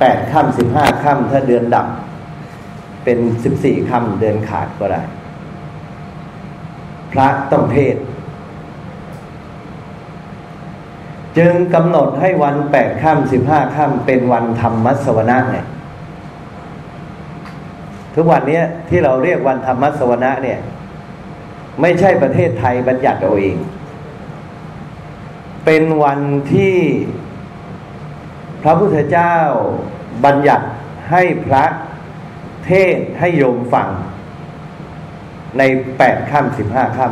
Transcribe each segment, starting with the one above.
แปดค่ำสิบห้าค่ำถ้าเดือนดับ เป็นสิบสี่ค่ำเดือนขาดก็ได้ พระต้องเทศ จึงกำหนดให้วันแปดค่ำสิบห้าค่ำเป็นวันธรรมมัสวนะเนี่ยทุกวันนี้ที่เราเรียกวันธรรมสวนะเนี่ย ไม่ใช่ประเทศไทยบัญญัติเอาเอง เป็นวันที่ พระพุทธเจ้าบัญญัติให้พระเทศให้โยมฟัง ในแปดค่ำสิบห้าค่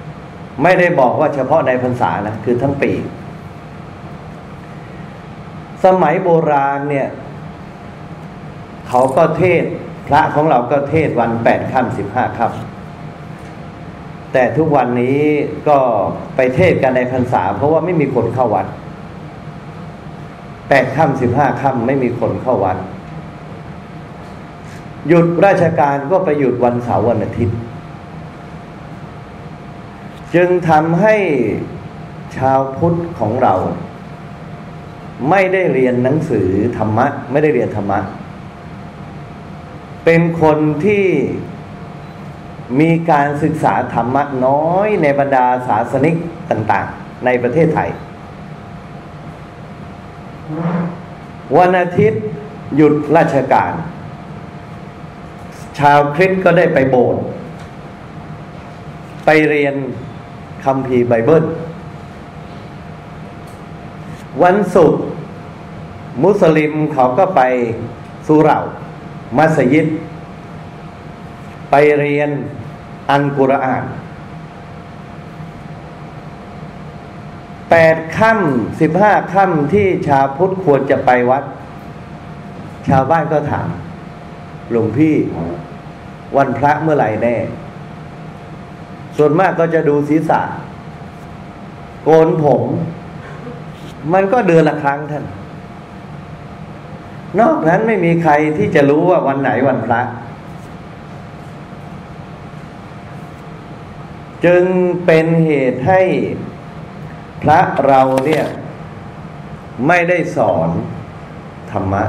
ำไม่ได้บอกว่าเฉพาะในพรรษานะ คือทั้งปี สมัยโบราณเนี่ย เขาก็เทศ พระของเราก็เทศวันแปดค่ำสิบห้าค่ำแต่ทุกวันนี้ก็ไปเทศกันในพรรษา เพราะว่าไม่มีคนเข้าวัด แปดค่ำสิบห้าค่ำไม่มีคนเข้าวัด หยุดราชการก็ไปหยุดวันเสาร์วันอาทิตย์ จึงทำให้ชาวพุทธของเรา ไม่ได้เรียนหนังสือธรรมะ ไม่ได้เรียนธรรมะ เป็นคนที่มีการศึกษาธรรมะน้อยในบรรดาศาสนิกต่าง ๆ ในประเทศไทย วันอาทิตย์หยุดราชการ ชาวคริสต์ก็ได้ไปโบสถ์ไปเรียนคำพีไบเบิล วันศุกร์มุสลิมเขาก็ไปสุเหร่ามัสยิด ไปเรียนอันกุรอาน แปดค่ำสิบห้าค่ำที่ชาวพุทธควรจะไปวัด ชาวบ้านก็ถามหลวงพี่วันพระเมื่อไหร่แน่ ส่วนมากก็จะดูศีรษะ โกนผม มันก็เดือนละครั้งท่าน นอกนั้นไม่มีใครที่จะรู้ว่าวันไหนวันพระ จึงเป็นเหตุให้ พระเราเนี่ยไม่ได้สอนธรรมะ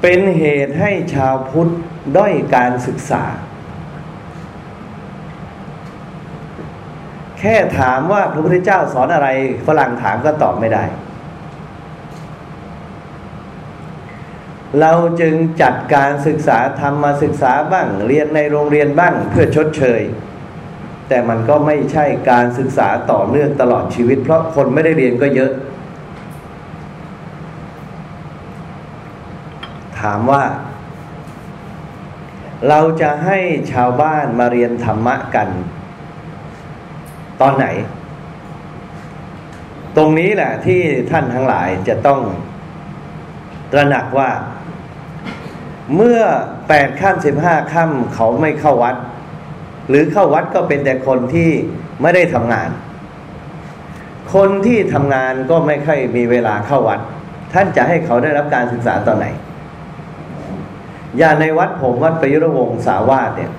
เป็นเหตุให้ชาวพุทธด้อยการศึกษา แค่ถามว่าพระพุทธเจ้าสอนอะไร ฝรั่งถามก็ตอบไม่ได้ เราจึงจัดการศึกษาทำมาศึกษาบ้าง เรียนในโรงเรียนบ้างเพื่อชดเชย แต่มันก็ไม่ใช่การศึกษาต่อเนื่องตลอดชีวิต เพราะคนไม่ได้เรียนก็เยอะ ถามว่า เราจะให้ชาวบ้านมาเรียนธรรมะกัน ตอนไหน ตรงนี้แหละที่ท่านทั้งหลายจะต้องตระหนักว่า เมื่อแปดข้ามสิบห้าข้ามเขาไม่เข้าวัด หรือเข้าวัดก็เป็นแต่คนที่ไม่ได้ทำงาน คนที่ทำงานก็ไม่ค่อยมีเวลาเข้าวัด ท่านจะให้เขาได้รับการศึกษาตอนไหน อย่างในวัดผมวัดประยุรวงศาวาสเนี่ย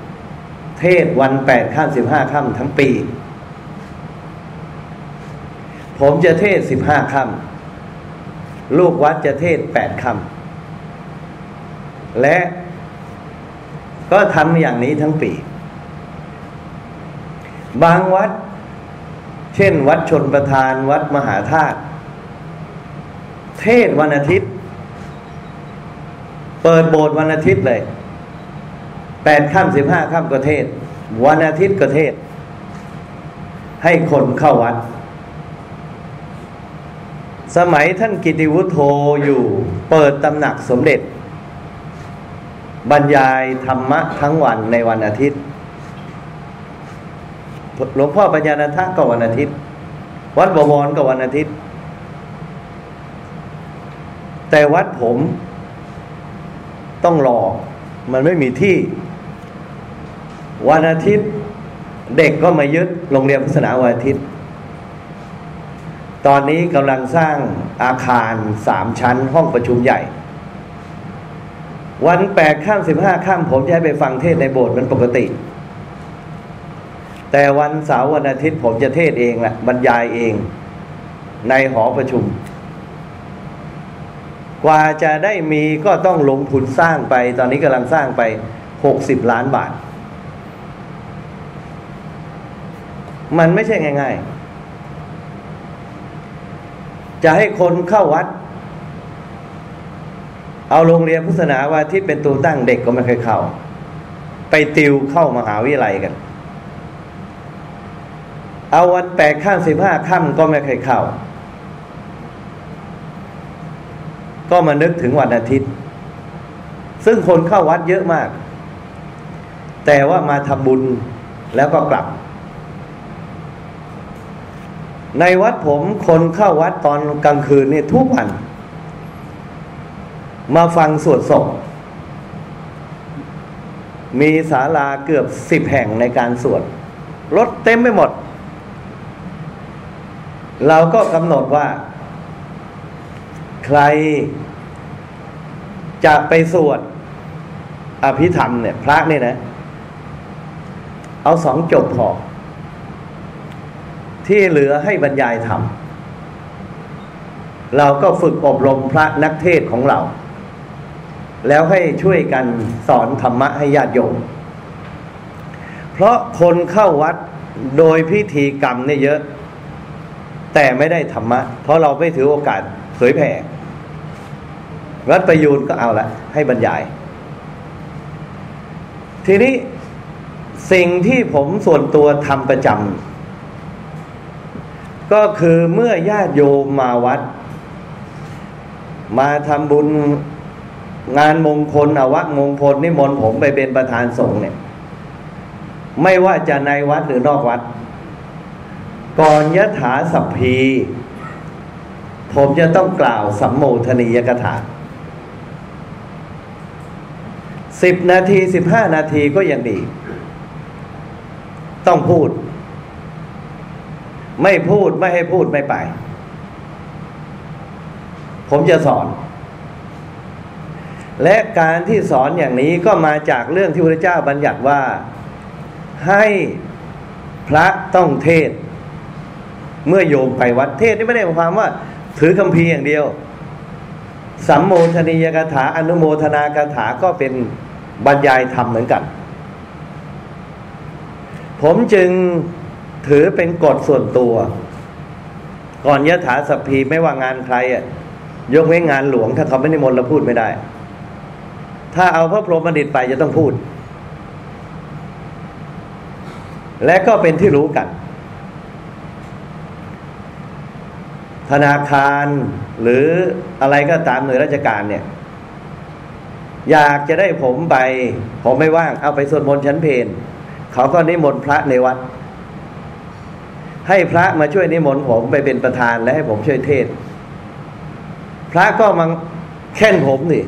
เทศวันแปดข้ามสิบห้าค่ำทั้งปี ผมจะเทศสิบห้าค่ำลูกวัดจะเทศแปดค่ำและก็ทำอย่างนี้ทั้งปี บางวัด เช่น วัดชนประธานวัดมหาธาตุเทศวันอาทิตย์ เปิดโบสถ์วันอาทิตย์เลยแปดค่ำสิบห้าค่ำก็เทศ วันอาทิตย์ก็เทศ ให้คนเข้าวัด สมัยท่านกิติวุฒโธอยู่ เปิดตำหนักสมเด็จ บรรยายธรรมะทั้งวันในวันอาทิตย์ หลวงพ่อปัญญาณทักก็วันอาทิตย์ วัดบวรก็วันอาทิตย์ แต่วัดผมต้องรอ มันไม่มีที่ วันอาทิตย์ เด็กก็มายึดโรงเรียนพุทธศาสนาวันอาทิตย์ ตอนนี้กำลังสร้างอาคารสามชั้นห้องประชุมใหญ่ วันแปดข้ามสิบห้าข้ามผมจะให้ไปฟังเทศในโบสถ์มันปกติ แต่วันเสาร์วันอาทิตย์ผมจะเทศเองแหละบรรยายเองในหอประชุม กว่าจะได้มีก็ต้องลงทุนสร้างไป ตอนนี้กำลังสร้างไปหกสิบล้านบาท มันไม่ใช่ง่าย ๆ จะให้คนเข้าวัด เอาโรงเรียนพุทธศาสนาว่าที่เป็นตัวตั้งเด็กก็ไม่เคยเข้า ไปติวเข้ามหาวิทยาลัยกัน เอาวันแปดข้ามสิบห้าค่ำก็ไม่เคยเข้า ก็มานึกถึงวันอาทิตย์ ซึ่งคนเข้าวัดเยอะมาก แต่ว่ามาทำบุญแล้วก็กลับ ในวัดผมคนเข้าวัดตอนกลางคืนนี่ทุกวัน มาฟังสวดศพมีศาลาเกือบสิบแห่งในการสวดรถเต็มไปหมด เราก็กำหนดว่า ใครจะไปสวดอภิธรรมเนี่ย พระเนี่ยนะ เอาสองจบพอ ที่เหลือให้บรรยายธรรม เราก็ฝึกอบรมพระนักเทศของเรา แล้วให้ช่วยกันสอนธรรมะให้ญาติโยม เพราะคนเข้าวัดโดยพิธีกรรมเนี่ยเยอะ แต่ไม่ได้ธรรมะ เพราะเราไม่ถือโอกาสเผยแผ่วัดประยูนก็เอาละให้บรรยาย ทีนี้สิ่งที่ผมส่วนตัวทำประจำก็คือเมื่อญาติโยมมาวัด มาทำบุญงานมงคลอวะมงคลนิมนต์ผมไปเป็นประธานสงฆ์เนี่ย ไม่ว่าจะในวัดหรือนอกวัด ก่อนยะถาสัพพี ผมจะต้องกล่าวสัมโมทนียกถาสิบนาทีสิบห้านาทีก็ยังดี ต้องพูด ไม่พูดไม่ให้พูดไม่ไป ผมจะสอน และการที่สอนอย่างนี้ก็มาจากเรื่องที่พระเจ้าบัญญัติว่า ให้พระต้องเทศ เมื่อโยมไปวัดเทศนี่ไม่ได้หมายความว่า ถือคำพีอย่างเดียวสัมโมทนียกถาอนุโมทนากถาก็เป็นบรรยายธรรมเหมือนกัน ผมจึงถือเป็นกฎส่วนตัว ก่อนยะถาสัพพีไม่ว่างานใครอะยกเว้นงานหลวง ถ้าเขาไม่นิมนต์เราพูดไม่ได้ ถ้าเอาพระพรหมบัณฑิตไปจะต้องพูด และก็เป็นที่รู้กัน ธนาคารหรืออะไรก็ตามหน่วยราชการเนี่ย อยากจะได้ผมไป ผมไม่ว่าง เอาไปสวดมนต์ชั้นเพนเขาก็นิมนต์พระในวัด ให้พระมาช่วยนิมนต์ผมไปเป็นประธานและให้ผมช่วยเทศ พระก็มาแค่นผมนี่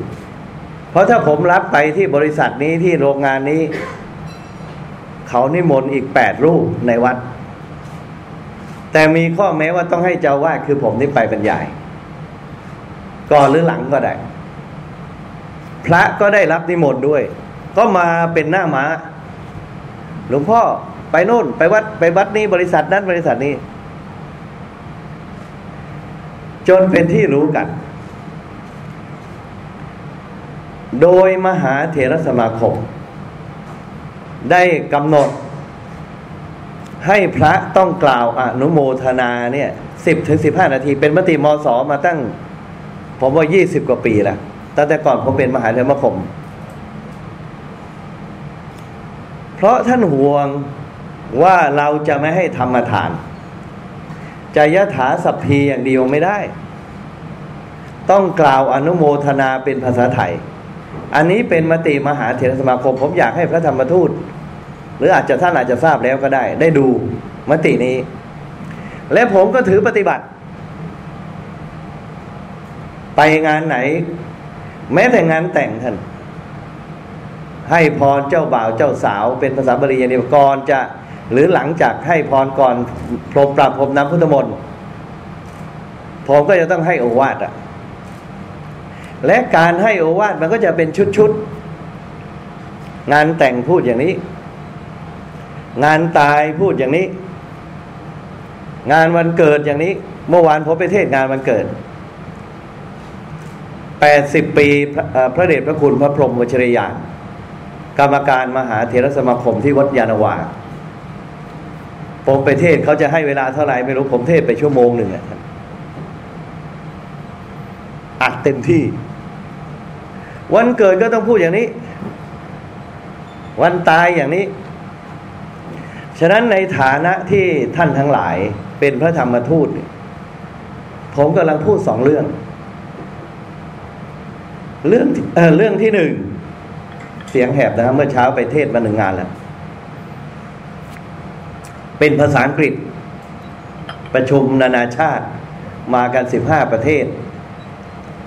เพราะถ้าผมรับไปที่บริษัทนี้ที่โรงงานนี้ เขานิมนต์อีกแปดรูปในวัด แต่มีข้อแม้ว่าต้องให้เจ้าวาดคือผมนี่ไปบรรยาย ก่อนหรือหลังก็ได้ พระก็ได้รับนิมนต์ด้วย ก็มาเป็นหน้ามา้า หลวงพ่อไปโน่น ไปวัด ไปวัดนี้บริษัทนั้นบริษัทนี้ จนเป็นที่รู้กัน โดยมหาเถรสมาคม ได้กำหนด ให้พระต้องกล่าวอนุโมทนาเนี่ยสิบถึงสิบห้านาที เป็นมติมสมาตั้ง ผมว่ายี่สิบกว่าปีแล้วตั้งแต่ก่อนผมเป็นมหาเถรสมาคม เพราะท่านห่วงว่าเราจะไม่ให้ธรรมทานจะยถาสัพพีอย่างเดียวไม่ได้ ต้องกล่าวอนุโมทนาเป็นภาษาไทย อันนี้เป็นมติมหาเถรสมาคม ผมอยากให้พระธรรมทูต หรืออาจจะท่านอาจจะทราบแล้วก็ได้ ได้ดูมตินี้ และผมก็ถือปฏิบัติ ไปงานไหน แม้แต่งานแต่งท่าน ให้พรเจ้าบ่าวเจ้าสาว เป็นภาษาบาลีอย่างเดียวก่อนจะ หรือหลังจากให้พรก่อนพรมปราบพรมน้ำพุทธมนต์ผมก็จะต้องให้โอวาทอะและการให้โอวาทมันก็จะเป็นชุดๆงานแต่งพูดอย่างนี้ งานตายพูดอย่างนี้ งานวันเกิดอย่างนี้ เมื่อวานผมไปเทศงานวันเกิดแปดสิบปีพระเดชพระคุณพระพรหมวชิรยานกรรมการมหาเถรสมาคมที่วัดยานวาผมไปเทศเขาจะให้เวลาเท่าไหร่ไม่รู้ผมเทศไปชั่วโมงหนึ่งอะอัดเต็มที่ วันเกิดก็ต้องพูดอย่างนี้ วันตายอย่างนี้ะนั้นในฐานะที่ท่านทั้งหลายเป็นพระธรรมทูตผมกำลังพูดสองเรื่อง เรื่องเออเรื่องที่หนึ่งเสียงแหบนะครับเมื่อเช้าไปเทศมาหนึ่งงานแล้ว เป็นภาษาอังกฤษ ประชุมนานาชาติมากันสิบห้าประเทศ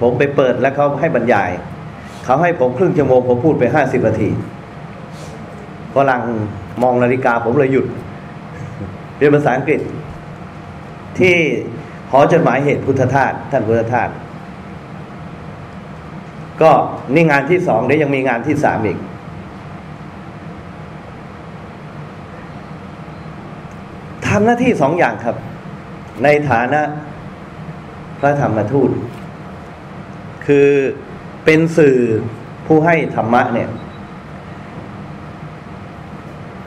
ผมไปเปิดแล้วเขาให้บรรยาย เขาให้ผมครึ่งชั่วโมงผมพูดไปห้าสิบนาทีฝรั่ง มองนาฬิกาผมเลยหยุด เรียนภาษาอังกฤษ ที่หอจดหมายเหตุพุทธทาสท่านพุทธทาสก็นี่งานที่สองเดี๋ยวยังมีงานที่สามอีก ทำหน้าที่สองอย่างครับ ในฐานะพระธรรมทูต คือเป็นสื่อผู้ให้ธรรมะเนี่ย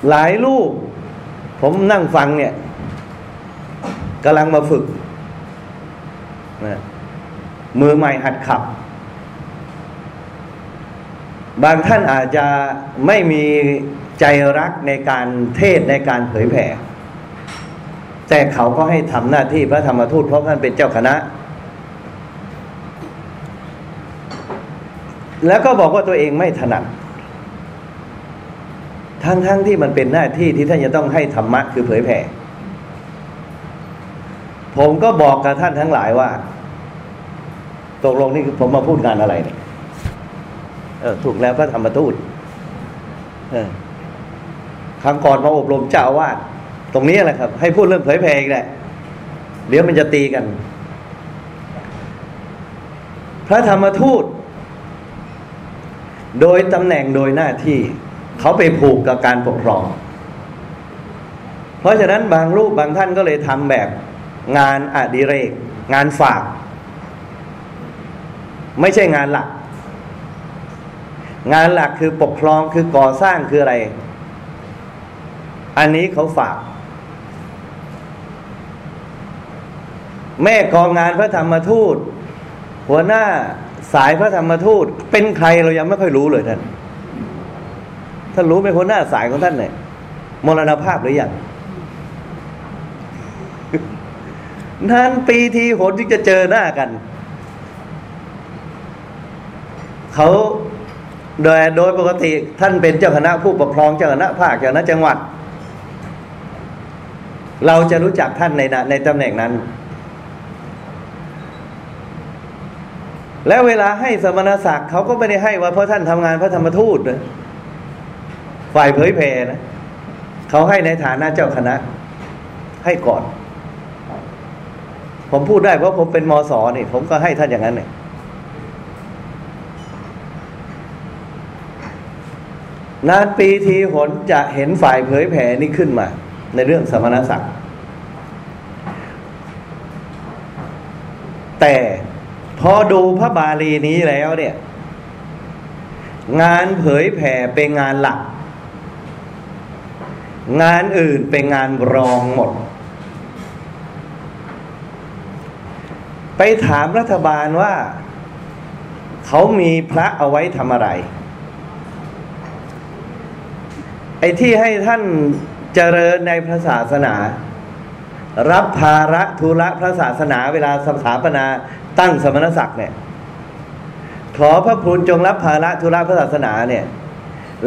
หลายลูกผมนั่งฟังเนี่ยกำลังมาฝึกนะมือใหม่หัดขับ บางท่านอาจจะไม่มีใจรักในการเทศในการเผยแผ่ แต่เขาก็ให้ทำหน้าที่พระธรรมทูตเพราะท่านเป็นเจ้าคณะ แล้วก็บอกว่าตัวเองไม่ถนัด ทั้งๆทที่มันเป็นหน้าที่ที่ท่านจะต้องให้ธรรมะคือเผยแผ่ ผมก็บอกกับท่านทั้งหลายว่า ตกลงนี่คือผมมาพูดงานอะไรเนี่ยเออถูกแล้วพระธรรมทูตเออครั้งก่อนมาอบรมเจ้าอาวาสตรงนี้แหละครับ ให้พูดเรื่องเผยแผ่อีกแหละเดี๋ยวมันจะตีกัน พระธรรมทูต โดยตำแหน่งโดยหน้าที่ เขาไปผูกกับการปกครอง เพราะฉะนั้นบางรูปบางท่านก็เลยทำแบบงานอดิเรก งานฝาก ไม่ใช่งานหลัก งานหลักคือปกครองคือก่อสร้างคืออะไร อันนี้เขาฝาก แม่กองงานพระธรรมทูต หัวหน้าสายพระธรรมทูต เป็นใครเรายังไม่ค่อยรู้เลยท่าน ท่านรู้ไหมหัวหน้าสายของท่านเนี่ยมรณภาพหรือยังนานปีทีหนที่จะเจอหน้ากัน เขาโดยโดยปกติท่านเป็นเจ้าคณะผู้ปกครองเจ้าคณะภาคเจ้าคณะจังหวัด เราจะรู้จักท่านในในตำแหน่งนั้น แล้วเวลาให้สมณศักดิ์เขาก็ไม่ได้ให้ว่าเพราะท่านทำงานพระธรรมทูตนะ ฝ่ายเผยแผ่นะเขาให้ในฐานะเจ้าคณะ ให้ก่อน ผมพูดได้เพราะผมเป็นมสนี่ ผมก็ให้ท่านอย่างนั้นเนี่ยนานปีทีหนจะเห็นฝ่ายเผยแผ่นี้ขึ้นมา ในเรื่องสมณศักดิ์แต่พอดูพระบาลีนี้แล้วเนี่ย งานเผยแผ่เป็นงานหลัก งานอื่นเป็นงานรองหมด ไปถามรัฐบาลว่า เขามีพระเอาไว้ทำอะไร ไอ้ที่ให้ท่านเจริญในพระศาสนา รับภาระธุระพระศาสนาเวลาสถาปนาตั้งสมณศักดิ์เนี่ยขอพระคุณจงรับภาระธุระพระศาสนาเนี่ย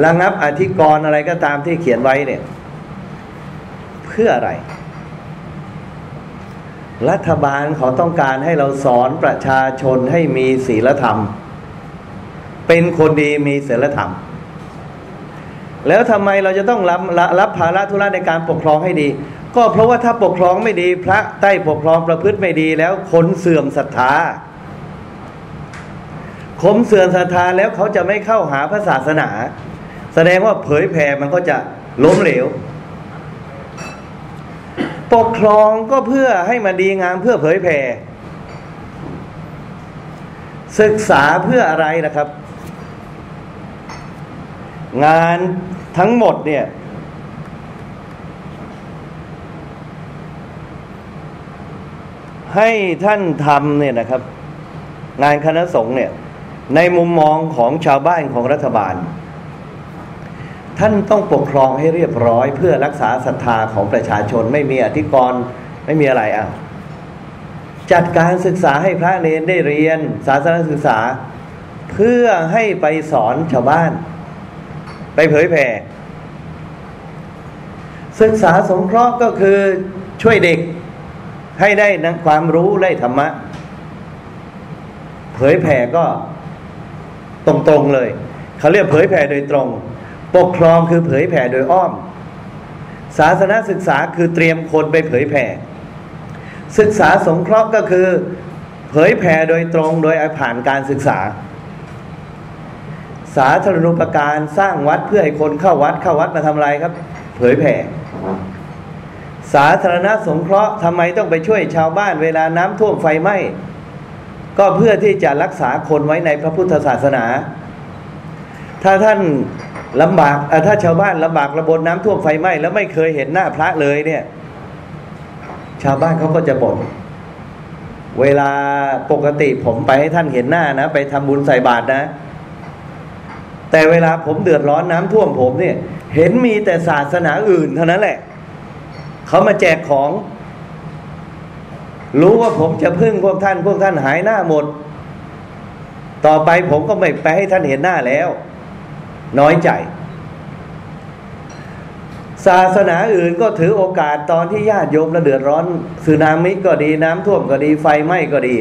ระงับอธิกรณ์อะไรก็ตามที่เขียนไว้เนี่ย พื่ออะไร รัฐบาลเขาต้องการให้เราสอนประชาชนให้มีศีลธรรม เป็นคนดีมีศีลธรรม แล้วทำไมเราจะต้องรับรับภาระธุระในการปกครองให้ดี ก็เพราะว่าถ้าปกครองไม่ดี พระใต้ปกครองประพฤติไม่ดีแล้วคนเสื่อมศรัทธาคมเสื่อมศรัทธาแล้วเขาจะไม่เข้าหาพระศาสนา แสดงว่าเผยแผ่มันก็จะล้มเหลว ปกครองก็เพื่อให้มันดีงามเพื่อเผยแผ่ศึกษาเพื่ออะไรนะครับ งานทั้งหมดเนี่ย ให้ท่านทำเนี่ยนะครับ งานคณะสงฆ์เนี่ย ในมุมมองของชาวบ้านของรัฐบาล ท่านต้องปกครองให้เรียบร้อย เพื่อรักษาศรัทธาของประชาชนไม่มีอธิกรณ์ไม่มีอะไรอะจัดการศึกษาให้พระเนรได้เรียน ศาสนศึกษา เพื่อให้ไปสอนชาวบ้าน ไปเผยแผ่ศึกษาสงเคราะห์ก็คือช่วยเด็กให้ได้นความรู้ได้ธรรมะ เผยแผ่ก็ตรงๆเลย เขาเรียกเผยแผ่โดยตรง ปกครองคือเผยแผ่โดยอ้อม ศาสนศึกษาคือเตรียมคนไปเผยแผ่ ศึกษาสงเคราะห์ก็คือ เผยแผ่โดยตรงโดยผ่านการศึกษา สาธารณูปการสร้างวัดเพื่อให้คนเข้าวัดเข้าวัดมาทำอะไรครับ เผยแผ่ สาธารณสงเคราะห์ทำไมต้องไปช่วยชาวบ้านเวลาน้ำท่วมไฟไหม้ก็เพื่อที่จะรักษาคนไว้ในพระพุทธศาสนา ถ้าท่าน ลำบากถ้าชาวบ้านลำบากระบนน้ำท่วมไฟไหม้แล้วไม่เคยเห็นหน้าพระเลยเนี่ย ชาวบ้านเขาก็จะบ่นเวลาปกติผมไปให้ท่านเห็นหน้านะ ไปทำบุญใส่บาตรนะ แต่เวลาผมเดือดร้อนน้ำท่วมผมเนี่ย เห็นมีแต่ศาสนาอื่นเท่านั้นแหละเขามาแจกของ รู้ว่าผมจะพึ่งพวกท่าน พวกท่านหายหน้าหมด ต่อไปผมก็ไม่ไปให้ท่านเห็นหน้าแล้ว น้อยใจ ศาสนาอื่นก็ถือโอกาสตอนที่ญาติโยมระเดือดร้อนสึนามิก็ดีน้ำท่วมก็ดีไฟไหม้ก็ดี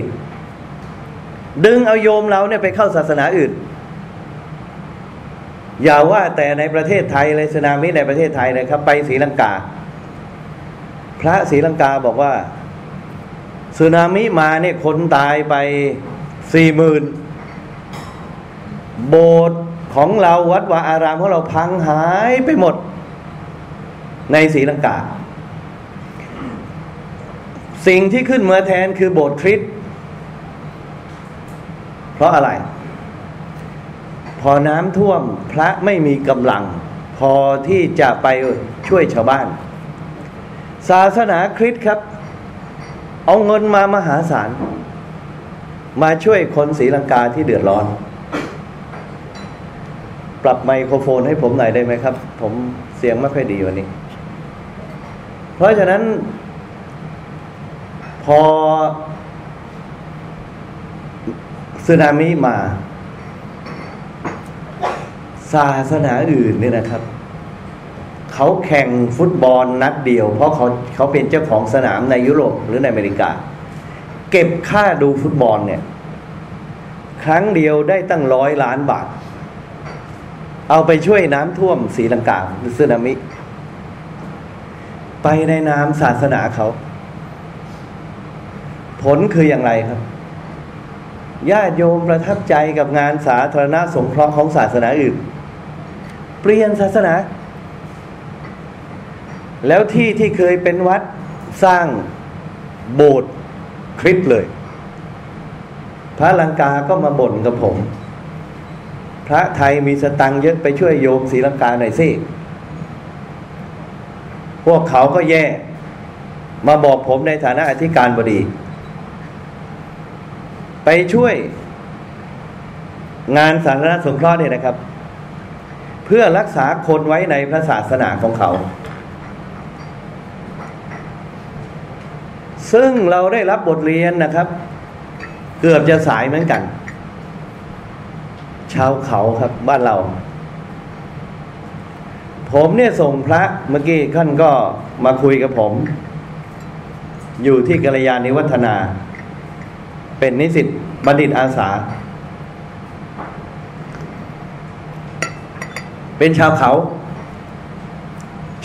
ดึงเอาโยมเราเนี่ยไปเข้าศาสนาอื่น อย่าว่าแต่ในประเทศไทยเลยสึนามิในประเทศไทยนะครับ ไปศรีลังกา พระศรีลังกาบอกว่าสึนามิมาเนี่ยคนตายไปสี่หมื่นโบสถ์ ของเราวัดวาอารามของเราพังหายไปหมด ในศรีลังกา สิ่งที่ขึ้นมาแทนคือโบสถ์คริสต์เพราะอะไร พอน้ำท่วมพระไม่มีกำลัง พอที่จะไปช่วยชาวบ้าน ศาสนาคริสต์ครับ เอาเงินมามหาศาล มาช่วยคนศรีลังกาที่เดือดร้อน ปรับไมโครโฟนให้ผมหน่อยได้ไหมครับ ผมเสียงไม่ค่อยดีวันนี้ เพราะฉะนั้น พอสึนามิมา ศาสนาอื่นเนี่ยนะครับ เขาแข่งฟุตบอลนัดเดียว เพราะเขาเขาเป็นเจ้าของสนามในยุโรปหรือในอเมริกา เก็บค่าดูฟุตบอลเนี่ย ครั้งเดียวได้ตั้งร้อยล้านบาท เอาไปช่วยน้ำท่วมศรีลังกาสึนามิ ไปในนามศาสนาเขา ผลคืออย่างไรครับญาติโยมประทับใจกับงานสาธารณสงเคราะห์ของศาสนาอื่น เปลี่ยนศาสนา แล้วที่ที่เคยเป็นวัดสร้างโบสถ์คริสต์เลย พระลังกาก็มาบ่นกับผม พระไทยมีสตังเยอะไปช่วยโยมศรีลังกาหน่อยสิ พวกเขาก็แย่ มาบอกผมในฐานะอธิการบดี ไปช่วย งานสาธารณสงเคราะห์เนี่ยนะครับ เพื่อรักษาคนไว้ในพระศาสนาของเขา ซึ่งเราได้รับบทเรียนนะครับ เกือบจะสายเหมือนกัน ชาวเขาครับบ้านเรา ผมเนี่ยส่งพระเมื่อกี้ท่านก็มาคุยกับผม อยู่ที่กัลยาณิวัฒนา เป็นนิสิตบัณฑิตอาสา เป็นชาวเขา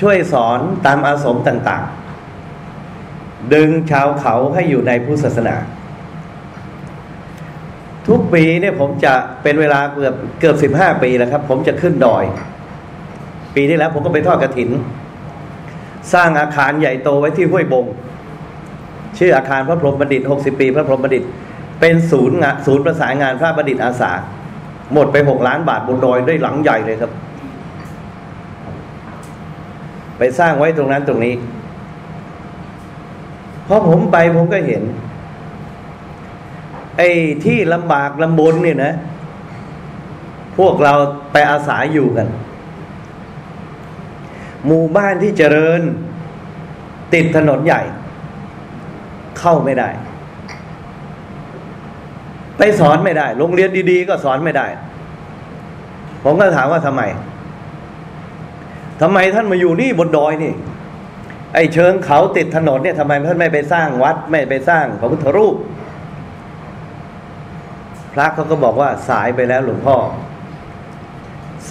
ช่วยสอนตามอาสมต่าง ๆ ดึงชาวเขาให้อยู่ในพุทธศาสนา ทุกปีเนี่ยผมจะเป็นเวลาเกือบเกือบสิบห้าปีแล้วครับ ผมจะขึ้นดอย ปีที่แล้วผมก็ไปทอดกระถิน สร้างอาคารใหญ่โตไว้ที่ห้วยบง ชื่ออาคารพระพรหมบัณฑิตหกสิบปี พระพรหมบัณฑิต เป็นศูนย์งานศูนย์ประสานงานพระประดิษฐ์อาสา หมดไปหกล้านบาทบนดอยได้หลังใหญ่เลยครับ ไปสร้างไว้ตรงนั้นตรงนี้พอผมไปผมก็เห็น ไอ้ที่ลำบากลำบนเนี่ยนะ พวกเราไปอาศัยอยู่กัน หมู่บ้านที่เจริญ ติดถนนใหญ่ เข้าไม่ได้ ไปสอนไม่ได้ โรงเรียนดี ๆ ก็สอนไม่ได้ ผมก็ถามว่าทำไมทำไมท่านมาอยู่นี่บนดอยนี่ ไอ้เชิงเขาติดถนนเนี่ยทำไมท่านไม่ไปสร้างวัด ไม่ไปสร้างพระพุทธรูป ระเขาก็บอกว่าสายไปแล้วหลวงพ่อ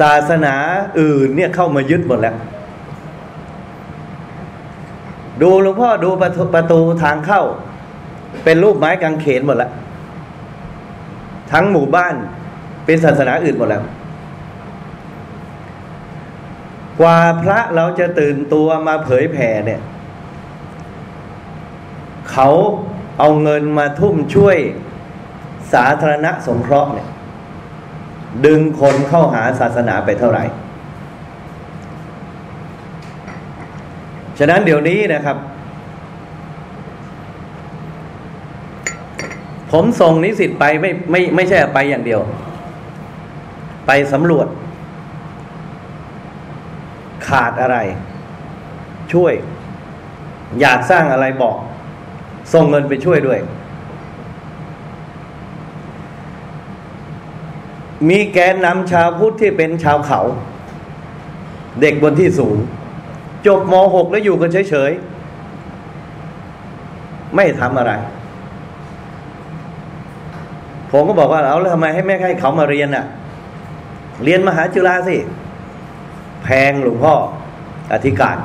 ศาสนาอื่นเนี่ยเข้ามายึดหมดแล้ว ดูหลวงพ่อดูประตูประตูทางเข้า เป็นรูปไม้กางเขนหมดแล้ว ทั้งหมู่บ้านเป็นศาสนาอื่นหมดแล้ว กว่าพระเราจะตื่นตัวมาเผยแผ่เนี่ย เขาเอาเงินมาทุ่มช่วย สาธารณสงเคราะห์เนี่ย ดึงคนเข้าหาศาสนาไปเท่าไหร่ ฉะนั้นเดี๋ยวนี้นะครับ ผมส่งนิสิตไปไม่ไม่ไม่ใช่ไปอย่างเดียว ไปสำรวจ ขาดอะไร ช่วย อยากสร้างอะไรบอก ส่งเงินไปช่วยด้วย มีแกนนำชาวพุทธที่เป็นชาวเขา เด็กบนที่สูง จบม .6 แล้วอยู่กันเฉยๆ ไม่ทำอะไร ผมก็บอกว่าเอาแล้วทำไมให้แม่ให้เขามาเรียนอะ เรียนมหาจุฬาสิ แพงหลวงพ่ออธิการ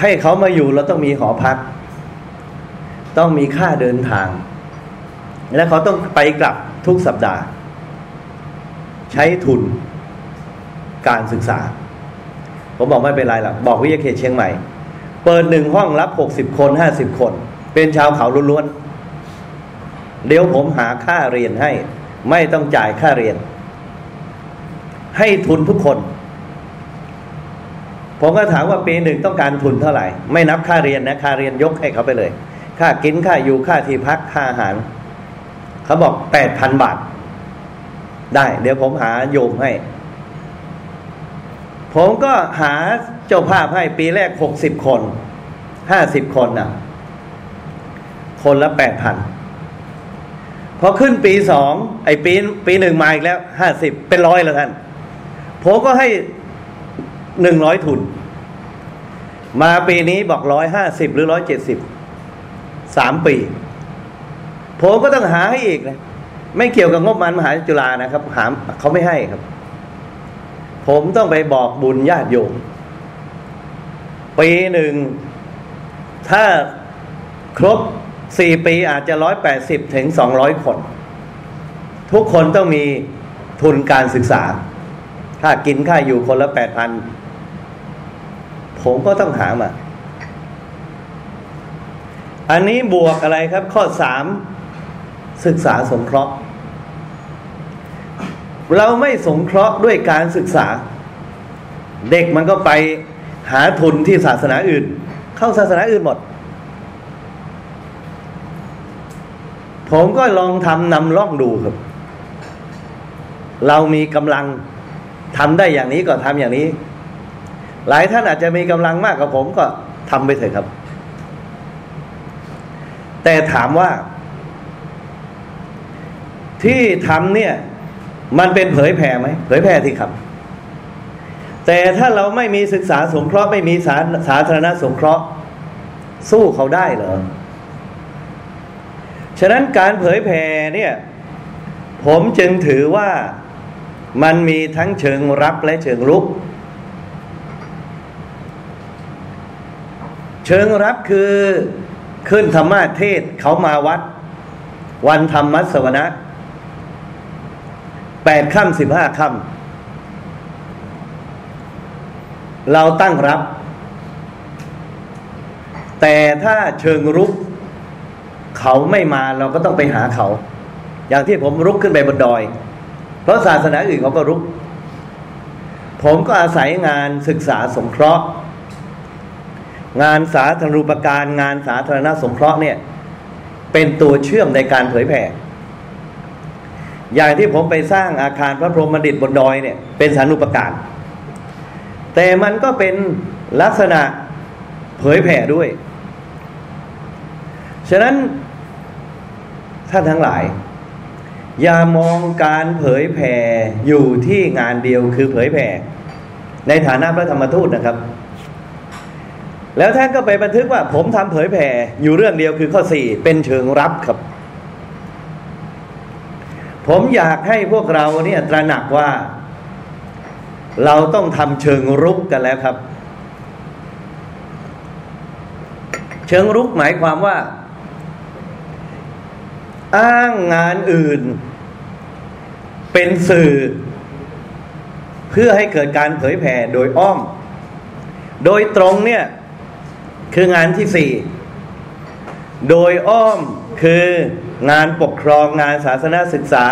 ให้เขามาอยู่เราต้องมีหอพัก ต้องมีค่าเดินทาง และเขาต้องไปกลับ ทุกสัปดาห์ ใช้ทุนการศึกษา ผมบอกไม่เป็นไรหรอกบอกวิทยาเขตเชียงใหม่ เปิดหนึ่งห้องรับหกสิบคนห้าสิบคน เป็นชาวเขาล้วนๆเดี๋ยวผมหาค่าเรียนให้ ไม่ต้องจ่ายค่าเรียน ให้ทุนทุกคน ผมก็ถามว่าปีหนึ่งต้องการทุนเท่าไหร่ ไม่นับค่าเรียนนะค่าเรียนยกให้เขาไปเลย ค่ากินค่าอยู่ค่าที่พักค่าอาหาร เขาบอกแปดพันบาท ได้ เดี๋ยวผมหาโยมให้ ผมก็หาเจ้าภาพให้ปีแรกหกสิบคนห้าสิบคนน่ะ คนละแปดพันพอขึ้นปีสองไอ้ปีปีหนึ่งมาอีกแล้วห้าสิบเป็นร้อยแล้วท่านผมก็ให้หนึ่งร้อยทุน มาปีนี้บอกร้อยห้าสิบหรือร้อยเจ็ดสิบสามปี ผมก็ต้องหาให้อีกนะไม่เกี่ยวกับงบประมาณมหาจุฬานะครับ หาเขาไม่ให้ครับ ผมต้องไปบอกบุญญาติโยมปีหนึ่ง ถ้าครบสี่ปีอาจจะร้อยแปดสิบถึงสองร้อยคน ทุกคนต้องมีทุนการศึกษา ค่ากินค่าอยู่คนละแปดพันผมก็ต้องหามา อันนี้บวกอะไรครับ ข้อสาม ศึกษาสงเคราะห์ เราไม่สงเคราะห์ด้วยการศึกษา เด็กมันก็ไปหาทุนที่ศาสนาอื่น เข้าศาสนาอื่นหมด ผมก็ลองทำนำล่องดูครับ เรามีกำลังทำได้อย่างนี้ก็ทำอย่างนี้ หลายท่านอาจจะมีกำลังมากกว่าผมก็ทำไปเถอะครับ แต่ถามว่า ที่ทำเนี่ย มันเป็นเผยแผ่ไหมเผยแผ่ที่ครับ แต่ถ้าเราไม่มีศึกษาสงเคราะห์ไม่มีสาสาธารณสงเคราะห์ สู้เขาได้เหรอฉะนั้นการเผยแผ่เนี่ย ผมจึงถือว่ามันมีทั้งเชิงรับและเชิงรุก เชิงรับคือขึ้นธรรมาเทศเขามาวัด วันธรรมมัสวนะ แปดค่ำสิบห้าค่ำเราตั้งรับ แต่ถ้าเชิงรุก เขาไม่มาเราก็ต้องไปหาเขา อย่างที่ผมรุกขึ้นไปบนดอย เพราะศาสนาอื่นเขาก็รุก ผมก็อาศัยงานศึกษาสงเคราะห์ งานสาธารณูปการงานสาธารณสงเคราะห์เนี่ย เป็นตัวเชื่อมในการเผยแผ่ อย่างที่ผมไปสร้างอาคารพระพรหมดิตบนดอยเนี่ยเป็นสารุปการ แต่มันก็เป็นลักษณะเผยแผ่ด้วย ฉะนั้นท่านทั้งหลาย อย่ามองการเผยแผ่อยู่ที่งานเดียวคือเผยแผ่ในฐานะพระธรรมทูตนะครับ แล้วท่านก็ไปบันทึกว่า ผมทำเผยแผ่อยู่เรื่องเดียวคือข้อสี่เป็นเชิงรับครับ ผมอยากให้พวกเราเนี่ยตระหนักว่า เราต้องทำเชิงรุกกันแล้วครับ เชิงรุกหมายความว่า อ้างงานอื่น เป็นสื่อ เพื่อให้เกิดการเผยแผ่โดยอ้อม โดยตรงเนี่ย คืองานที่สี่ โดยอ้อมคือ งานปกครองงานศาสนาศึกษา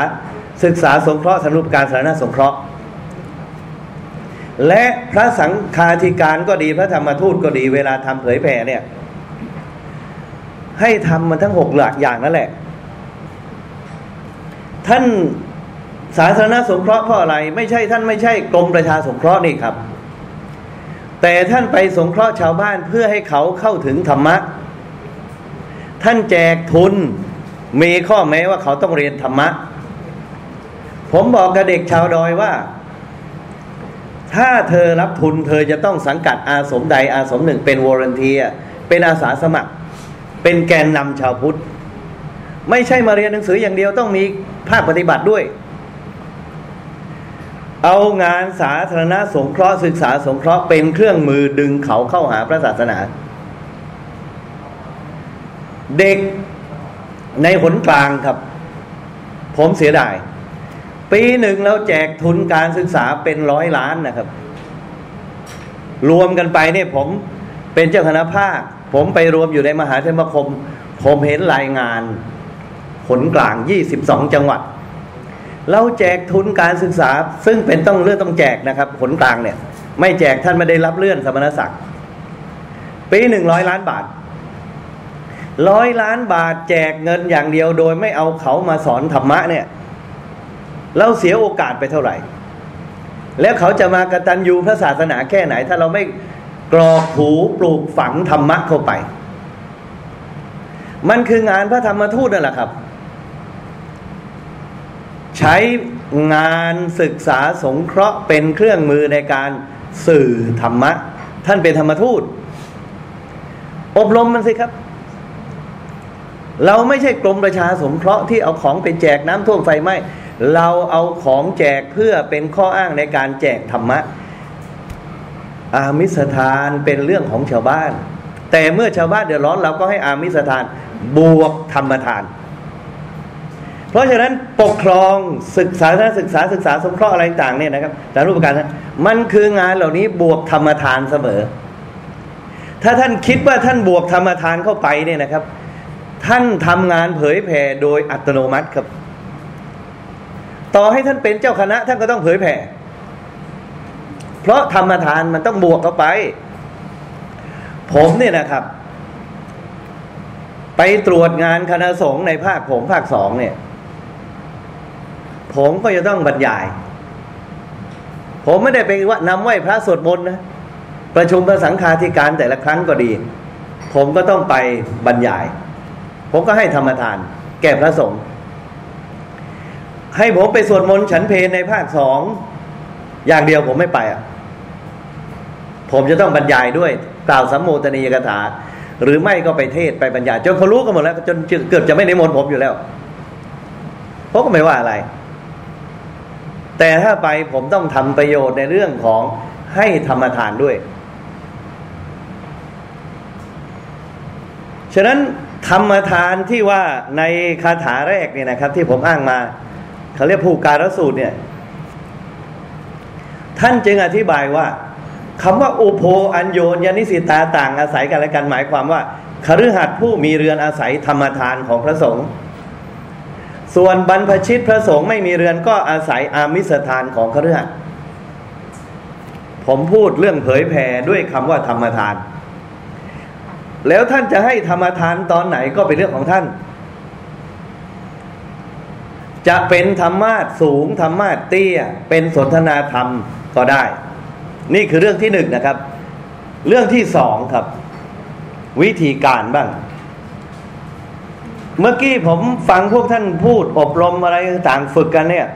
ศึกษาสงเคราะห์สรุปการศาสนาสงเคราะห์ และพระสังฆาธิการก็ดีพระธรรมทูตก็ดีเวลาทำเผยแผ่เนี่ย ให้ทำมันทั้งหกหลักอย่างนั่นแหละ ท่านสาธาสงเคราะห์เพราะอะไร ไม่ใช่ท่านไม่ใช่กรมประชาสงเคราะห์นี่ครับ แต่ท่านไปสงเคราะห์ชาวบ้านเพื่อให้เขาเข้าถึงธรรมะท่านแจกทุน มีข้อแม้ว่าเขาต้องเรียนธรรมะ ผมบอกกับเด็กชาวดอยว่า ถ้าเธอรับทุน เธอจะต้องสังกัดอาศรมใดอาศรมหนึ่งเป็น volunteer เป็นอาสาสมัคร เป็นแกนนำชาวพุทธ ไม่ใช่มาเรียนหนังสืออย่างเดียวต้องมีภาคปฏิบัติด้วย เอางานสาธารณสงเคราะห์ศึกษาสงเคราะห์เป็นเครื่องมือดึงเขาเข้าหาพระศาสนา เด็ก ในหนกลางครับ ผมเสียดาย ปีหนึ่งเราแจกทุนการศึกษาเป็นร้อยล้านนะครับ รวมกันไปเนี่ยผมเป็นเจ้าคณะภาค ผมไปรวมอยู่ในมหาเทมคม ผมเห็นรายงานผลกลางยี่สิบสองจังหวัด เราแจกทุนการศึกษา ซึ่งเป็นต้องเลื่อนต้องแจกนะครับผลกลางเนี่ย ไม่แจกท่านไม่ได้รับเลื่อนสมณศักดิ์ปีหนึ่งร้อยล้านบาท ร้อยล้านบาทแจกเงินอย่างเดียวโดยไม่เอาเขามาสอนธรรมะเนี่ยเราเสียโอกาสไปเท่าไหร่ แล้วเขาจะมากระตันยูพระศาสนาแค่ไหน ถ้าเราไม่กรอกหูปลูกฝังธรรมะเข้าไป มันคืองานพระธรรมทูตนั่นแหละครับ ใช้งานศึกษาสงเคราะห์เป็นเครื่องมือในการสื่อธรรมะ ท่านเป็นธรรมทูต อบรมมันสิครับ เราไม่ใช่กรมประชาสงเคราะห์ที่เอาของไปแจกน้ำท่วมไฟไหม้เราเอาของแจกเพื่อเป็นข้ออ้างในการแจกธรรมะ อามิสทานเป็นเรื่องของชาวบ้าน แต่เมื่อชาวบ้านเดือดร้อนเราก็ให้อามิสทานบวกธรรมทาน เพราะฉะนั้นปกครองศึกษาศึกษาศึกษาสงเคราะห์อะไรต่างเนี่ยนะครับแต่รูปการะมันคืองานเหล่านี้บวกธรรมทานเสมอ ถ้าท่านคิดว่าท่านบวกธรรมทานเข้าไปเนี่ยนะครับ ท่านทำงานเผยแผ่โดยอัตโนมัติครับ ต่อให้ท่านเป็นเจ้าคณะ ท่านก็ต้องเผยแผ่ เพราะธรรมทานมันต้องบวกเข้าไป ผมเนี่ยนะครับ ไปตรวจงานคณะสงฆ์ในภาคผมภาคสองเนี่ย ผมก็จะต้องบรรยาย ผมไม่ได้ไปว่านำไหว้พระสวดมนต์นะประชุมพระสังฆาธิการแต่ละครั้งก็ดี ผมก็ต้องไปบรรยาย ผมก็ให้ธรรมทาน แก่พระสงฆ์ให้ผมไปสวดมนต์ฉันเพลในภาคสองอย่างเดียวผมไม่ไปอะ ผมจะต้องบรรยายด้วยกล่าวสัมโมทนียกถา หรือไม่ก็ไปเทศไปบรรยายจนเขารู้กันหมดแล้วจนเกือบจะไม่ในมนต์ผมอยู่แล้วเขาก็ไม่ว่าอะไร แต่ถ้าไปผมต้องทำประโยชน์ในเรื่องของให้ธรรมทานด้วย ฉะนั้น ธรรมทานที่ว่าในคาถาแรกเนี่ยนะครับ ที่ผมอ้างมาเขาเรียกภูการสูตรเนี่ยท่านจึงอธิบายว่าคำว่าอุโพอัญโยนยนิสิตาต่างอาศัยกันและกันหมายความว่าคฤหัสถ์ผู้มีเรือนอาศัยธรรมทานของพระสงฆ์ส่วนบรรพชิตพระสงฆ์ไม่มีเรือนก็อาศัยอามิสทานของคฤหัสถ์ผมพูดเรื่องเผยแผ่ด้วยคำว่าธรรมทาน แล้วท่านจะให้ธรรมทานตอนไหนก็เป็นเรื่องของท่าน จะเป็นธรรมาสสูงธรรมาสเตี้ย เป็นสนทนาธรรมก็ได้ นี่คือเรื่องที่หนึ่งนะครับ เรื่องที่สองครับ วิธีการบ้าง เมื่อกี้ผมฟังพวกท่านพูดอบรมอะไรต่างฝึกกันเนี่ย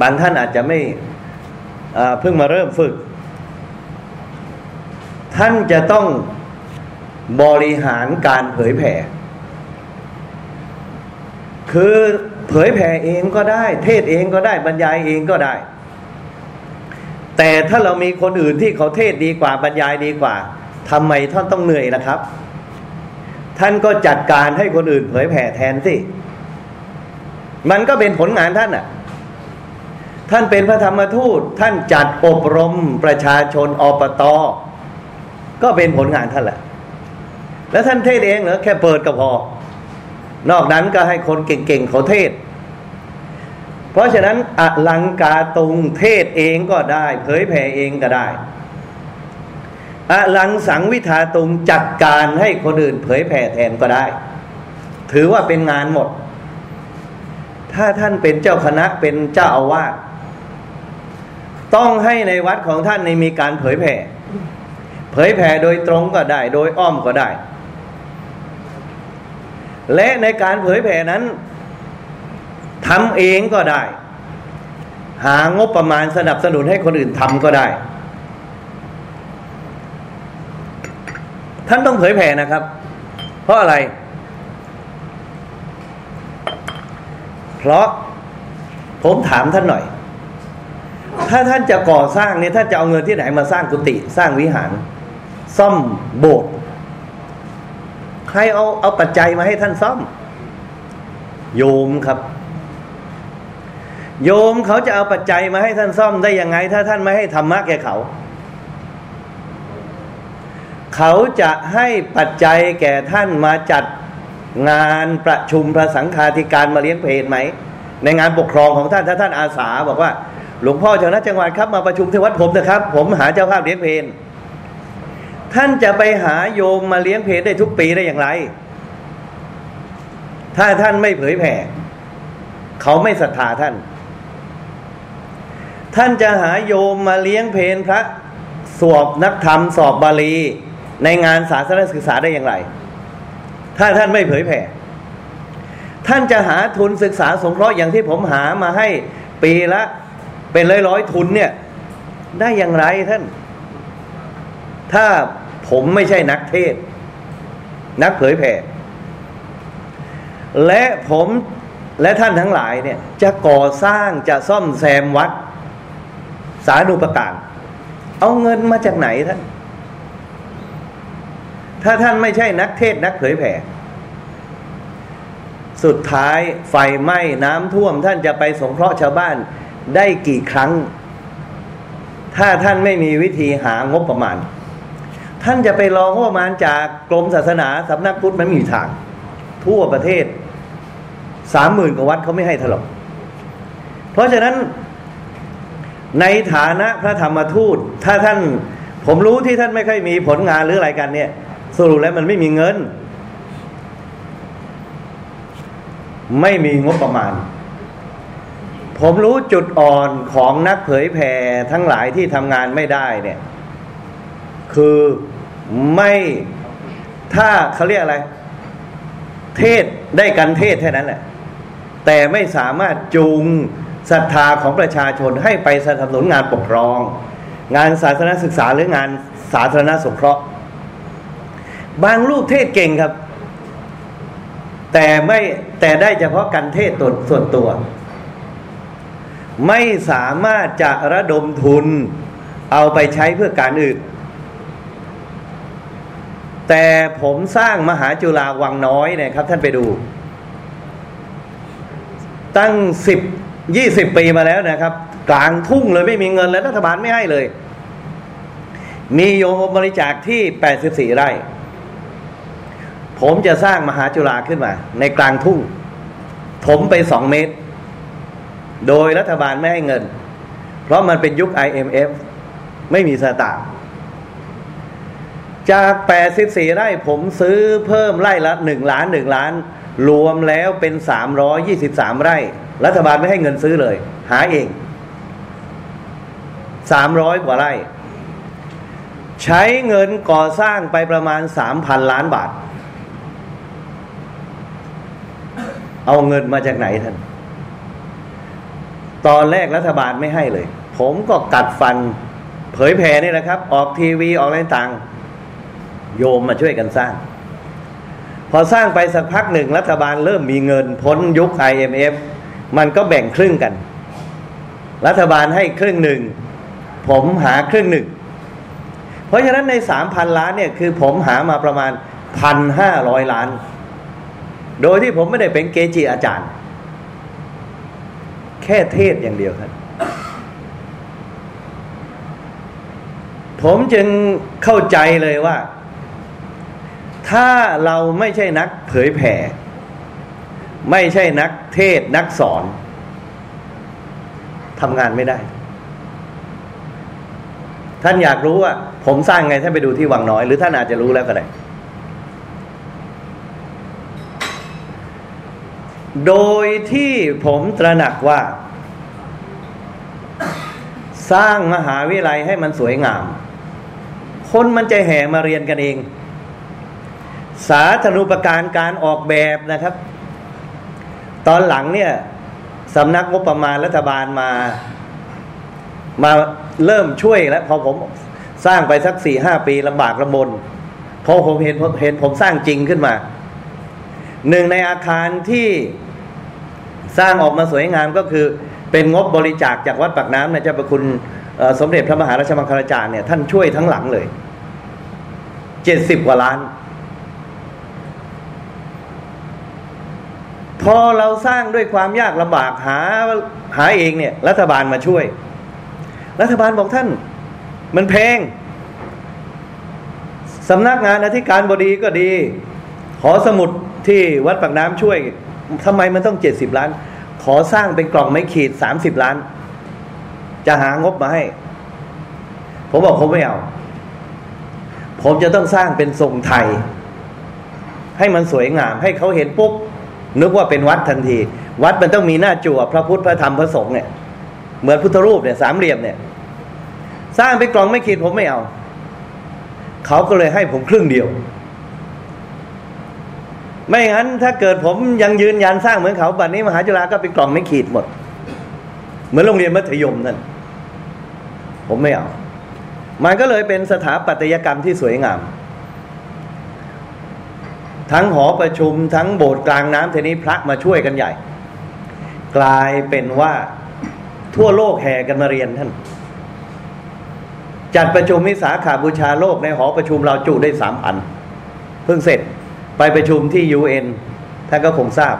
บางท่านอาจจะไม่เพิ่งมาเริ่มฝึก ท่านจะต้องบริหารการเผยแผ่ คือเผยแผ่เองก็ได้ เทศเองก็ได้บรรยายเองก็ได้ แต่ถ้าเรามีคนอื่นที่เขาเทศดีกว่าบรรยายดีกว่าทำไมท่านต้องเหนื่อยล่ะครับ ท่านก็จัดการให้คนอื่นเผยแผ่แทนสิมันก็เป็นผลงานท่านอะ ท่านเป็นพระธรรมทูต ท่านจัดอบรมประชาชนอปตอ ก็เป็นผลงานท่านแหละ แล้วท่านเทศเองเหรอแค่เปิดก็พอ นอกนั้นก็ให้คนเก่งๆเขาเทศ เพราะฉะนั้นอลังกาตุงเทศเองก็ได้ เผยแผ่เองก็ได้อลังสังวิทาตุงจัดการให้คนอื่น เผยแผ่แทนก็ได้ ถือว่าเป็นงานหมด ถ้าท่านเป็นเจ้าคณะเป็นเจ้าอาวาสต้องให้ในวัดของท่านในมีการเผยแผ่ ผยแผ่โดยตรงก็ได้ โดยอ้อมก็ได้ และในการเผยแผ่นั้นทำเองก็ได้ หางบประมาณสนับสนุนให้คนอื่นทำก็ได้ ท่านต้องเผยแผ่นะครับ เพราะอะไร เพราะผมถามท่านหน่อย ถ้าท่านจะก่อสร้างเนี่ยท่านจะเอาเงินที่ไหนมาสร้างกุฏิสร้างวิหาร ซ่อมโบสถ์ใครเอาเอาปัจจัยมาให้ท่านซ่อม โยมครับ โยมเขาจะเอาปัจจัยมาให้ท่านซ่อมได้ยังไง ถ้าท่านไม่ให้ธรรมะแก่เขา เขาจะให้ปัจจัยแก่ท่านมาจัดงานประชุมพระสังฆาธิการมาเลี้ยงเพลไหม ในงานปกครองของท่านถ้าท่านอาสาบอกว่า หลวงพ่อเจ้าหน้าจังหวัดครับมาประชุมที่วัดผมนะครับ ผมหาเจ้าภาพเลี้ยงเพน ท่านจะไปหาโยมมาเลี้ยงเพนได้ทุกปีได้อย่างไร ถ้าท่านไม่เผยแผ่ เขาไม่ศรัทธาท่าน ท่านจะหาโยมมาเลี้ยงเพนพระสอบนักธรรมสอบบาลีในงานศาสนศึกษาได้อย่างไร ถ้าท่านไม่เผยแผ่ ท่านจะหาทุนศึกษาสงเคราะห์อย่างที่ผมหามาให้ปีละเป็นร้อยร้อยทุนเนี่ย ได้อย่างไรท่าน ถ้า ผมไม่ใช่นักเทศ นักเผยแผ่ และผมและท่านทั้งหลายเนี่ยจะก่อสร้างจะซ่อมแซมวัด สาธุประการ เอาเงินมาจากไหนท่าน ถ้าท่านไม่ใช่นักเทศนักเผยแผ่ สุดท้ายไฟไหม้น้ำท่วม ท่านจะไปสงเคราะห์ชาวบ้านได้กี่ครั้ง ถ้าท่านไม่มีวิธีหางบประมาณ ท่านจะไปรองงบประมาณจากกรมศาสนาสำนักพุทธมันมีทาง ทั่วประเทศสามหมื่นกว่าวัดเขาไม่ให้ถล่มเพราะฉะนั้นในฐานะพระธรรมทูต ถ้าท่านผมรู้ที่ท่านไม่ค่อยมีผลงานหรืออะไรกันเนี่ย สรุปแล้วมันไม่มีเงิน ไม่มีงบประมาณ ผมรู้จุดอ่อนของนักเผยแผ่ทั้งหลายที่ทำงานไม่ได้เนี่ย คือไม่ถ้าเขาเรียกอะไร เทศได้กันเทศแค่นั้นแหละแต่ไม่สามารถจูงศรัทธาของประชาชนให้ไปสนับสนุนงานปกครอง งานศาสนาศึกษาหรืองานสาธารณสงเคราะห์ บางรูปเทศเก่งครับ แต่ไม่แต่ได้เฉพาะกันเทศตนส่วนตัว ไม่สามารถจะระดมทุนเอาไปใช้เพื่อการอื่น แต่ผมสร้างมหาจุฬาวังน้อยเนี่ยครับ ท่านไปดู ตั้งสิบยี่สิบปีมาแล้วนะครับ กลางทุ่งเลยไม่มีเงินแล้วรัฐบาลไม่ให้เลย มีโยมบริจาคที่84ไร่ ผมจะสร้างมหาจุฬาขึ้นมา ในกลางทุ่ง ถมไปสองเมตร โดยรัฐบาลไม่ให้เงิน เพราะมันเป็นยุค IMF ไม่มีสตางค์ จาก 84 ไร่ผมซื้อเพิ่มไร่ละ 1 ล้าน 1 ล้าน รวมแล้วเป็น 323 ไร่ รัฐบาลไม่ให้เงินซื้อเลย หาเอง 300 กว่าไร่ ใช้เงินก่อสร้างไปประมาณ 3,000 ล้านบาท เอาเงินมาจากไหนท่าน ตอนแรกรัฐบาลไม่ให้เลย ผมก็กัดฟัน เผยแผ่นี่แหละครับ ออกทีวีออกอะไรต่าง โยมมาช่วยกันสร้าง พอสร้างไปสักพักหนึ่งรัฐบาลเริ่มมีเงินพ้นยุค IMF มันก็แบ่งครึ่งกัน รัฐบาลให้ครึ่งหนึ่ง ผมหาครึ่งหนึ่ง เพราะฉะนั้นในสามพันล้านเนี่ยคือผมหามาประมาณพันห้าร้อยล้าน โดยที่ผมไม่ได้เป็นเกจิอาจารย์ แค่เทศอย่างเดียวครับผมจึงเข้าใจเลยว่า ถ้าเราไม่ใช่นักเผยแผ่ ไม่ใช่นักเทศนักสอนทำงานไม่ได้ ท่านอยากรู้ว่า ผมสร้างไงท่านไปดูที่วังน้อย หรือท่านอาจจะรู้แล้วก็ได้โดยที่ผมตระหนักว่า สร้างมหาวิทยาลัยให้มันสวยงาม คนมันจะแห่มาเรียนกันเอง สาธารณูปการการออกแบบนะครับ ตอนหลังเนี่ยสำนักงบประมาณรัฐบาลมา มาเริ่มช่วยแล้วพอผมสร้างไปสักสี่ห้าปีลำบากลำบนพอผมเห็นเห็นผมสร้างจริงขึ้นมา หนึ่งในอาคารที่สร้างออกมาสวยงามก็คือ เป็นงบบริจาคจากวัดปากน้ำนะเจ้าประคุณสมเด็จพระมหาราชมังคลาจารย์เนี่ยท่านช่วยทั้งหลังเลยเจ็ดสิบกว่าล้าน พอเราสร้างด้วยความยากลำบากหาหาเองเนี่ย รัฐบาลมาช่วย รัฐบาลบอกท่าน มันแพงสำนักงานอธิการบดีก็ดี ขอสมุดที่วัดปากน้ำช่วยทำไมมันต้องเจ็ดสิบล้าน ขอสร้างเป็นกล่องไม้ขีดสามสิบล้าน จะหางบมาให้ ผมบอกผมไม่เอา ผมจะต้องสร้างเป็นทรงไทย ให้มันสวยงาม ให้เขาเห็นปุ๊บ นึกว่าเป็นวัดทันที วัดมันต้องมีหน้าจั่วพระพุทธพระธรรมพระสงฆ์เนี่ย เหมือนพุทธรูปเนี่ยสามเหลี่ยมเนี่ย สร้างเป็นกล่องไม่ขีดผมไม่เอา เขาก็เลยให้ผมครึ่งเดียว ไม่งั้นถ้าเกิดผมยังยืนยันสร้างเหมือนเขาบัดนี้มหาจุฬาก็เป็นกล่องไม่ขีดหมด เหมือนโรงเรียนมัธยมนั่นผมไม่เอา มันก็เลยเป็นสถาปัตยกรรมที่สวยงาม ทั้งหอประชุมทั้งโบสถ์กลางน้ำทีนี้พระมาช่วยกันใหญ่ กลายเป็นว่าทั่วโลกแห่กันมาเรียนท่าน จัดประชุมวิสาขาบูชาโลกในหอประชุมเราจุได้สามพันเพิ่งเสร็จไปประชุมที่ยูเอ็นท่านก็คงทราบ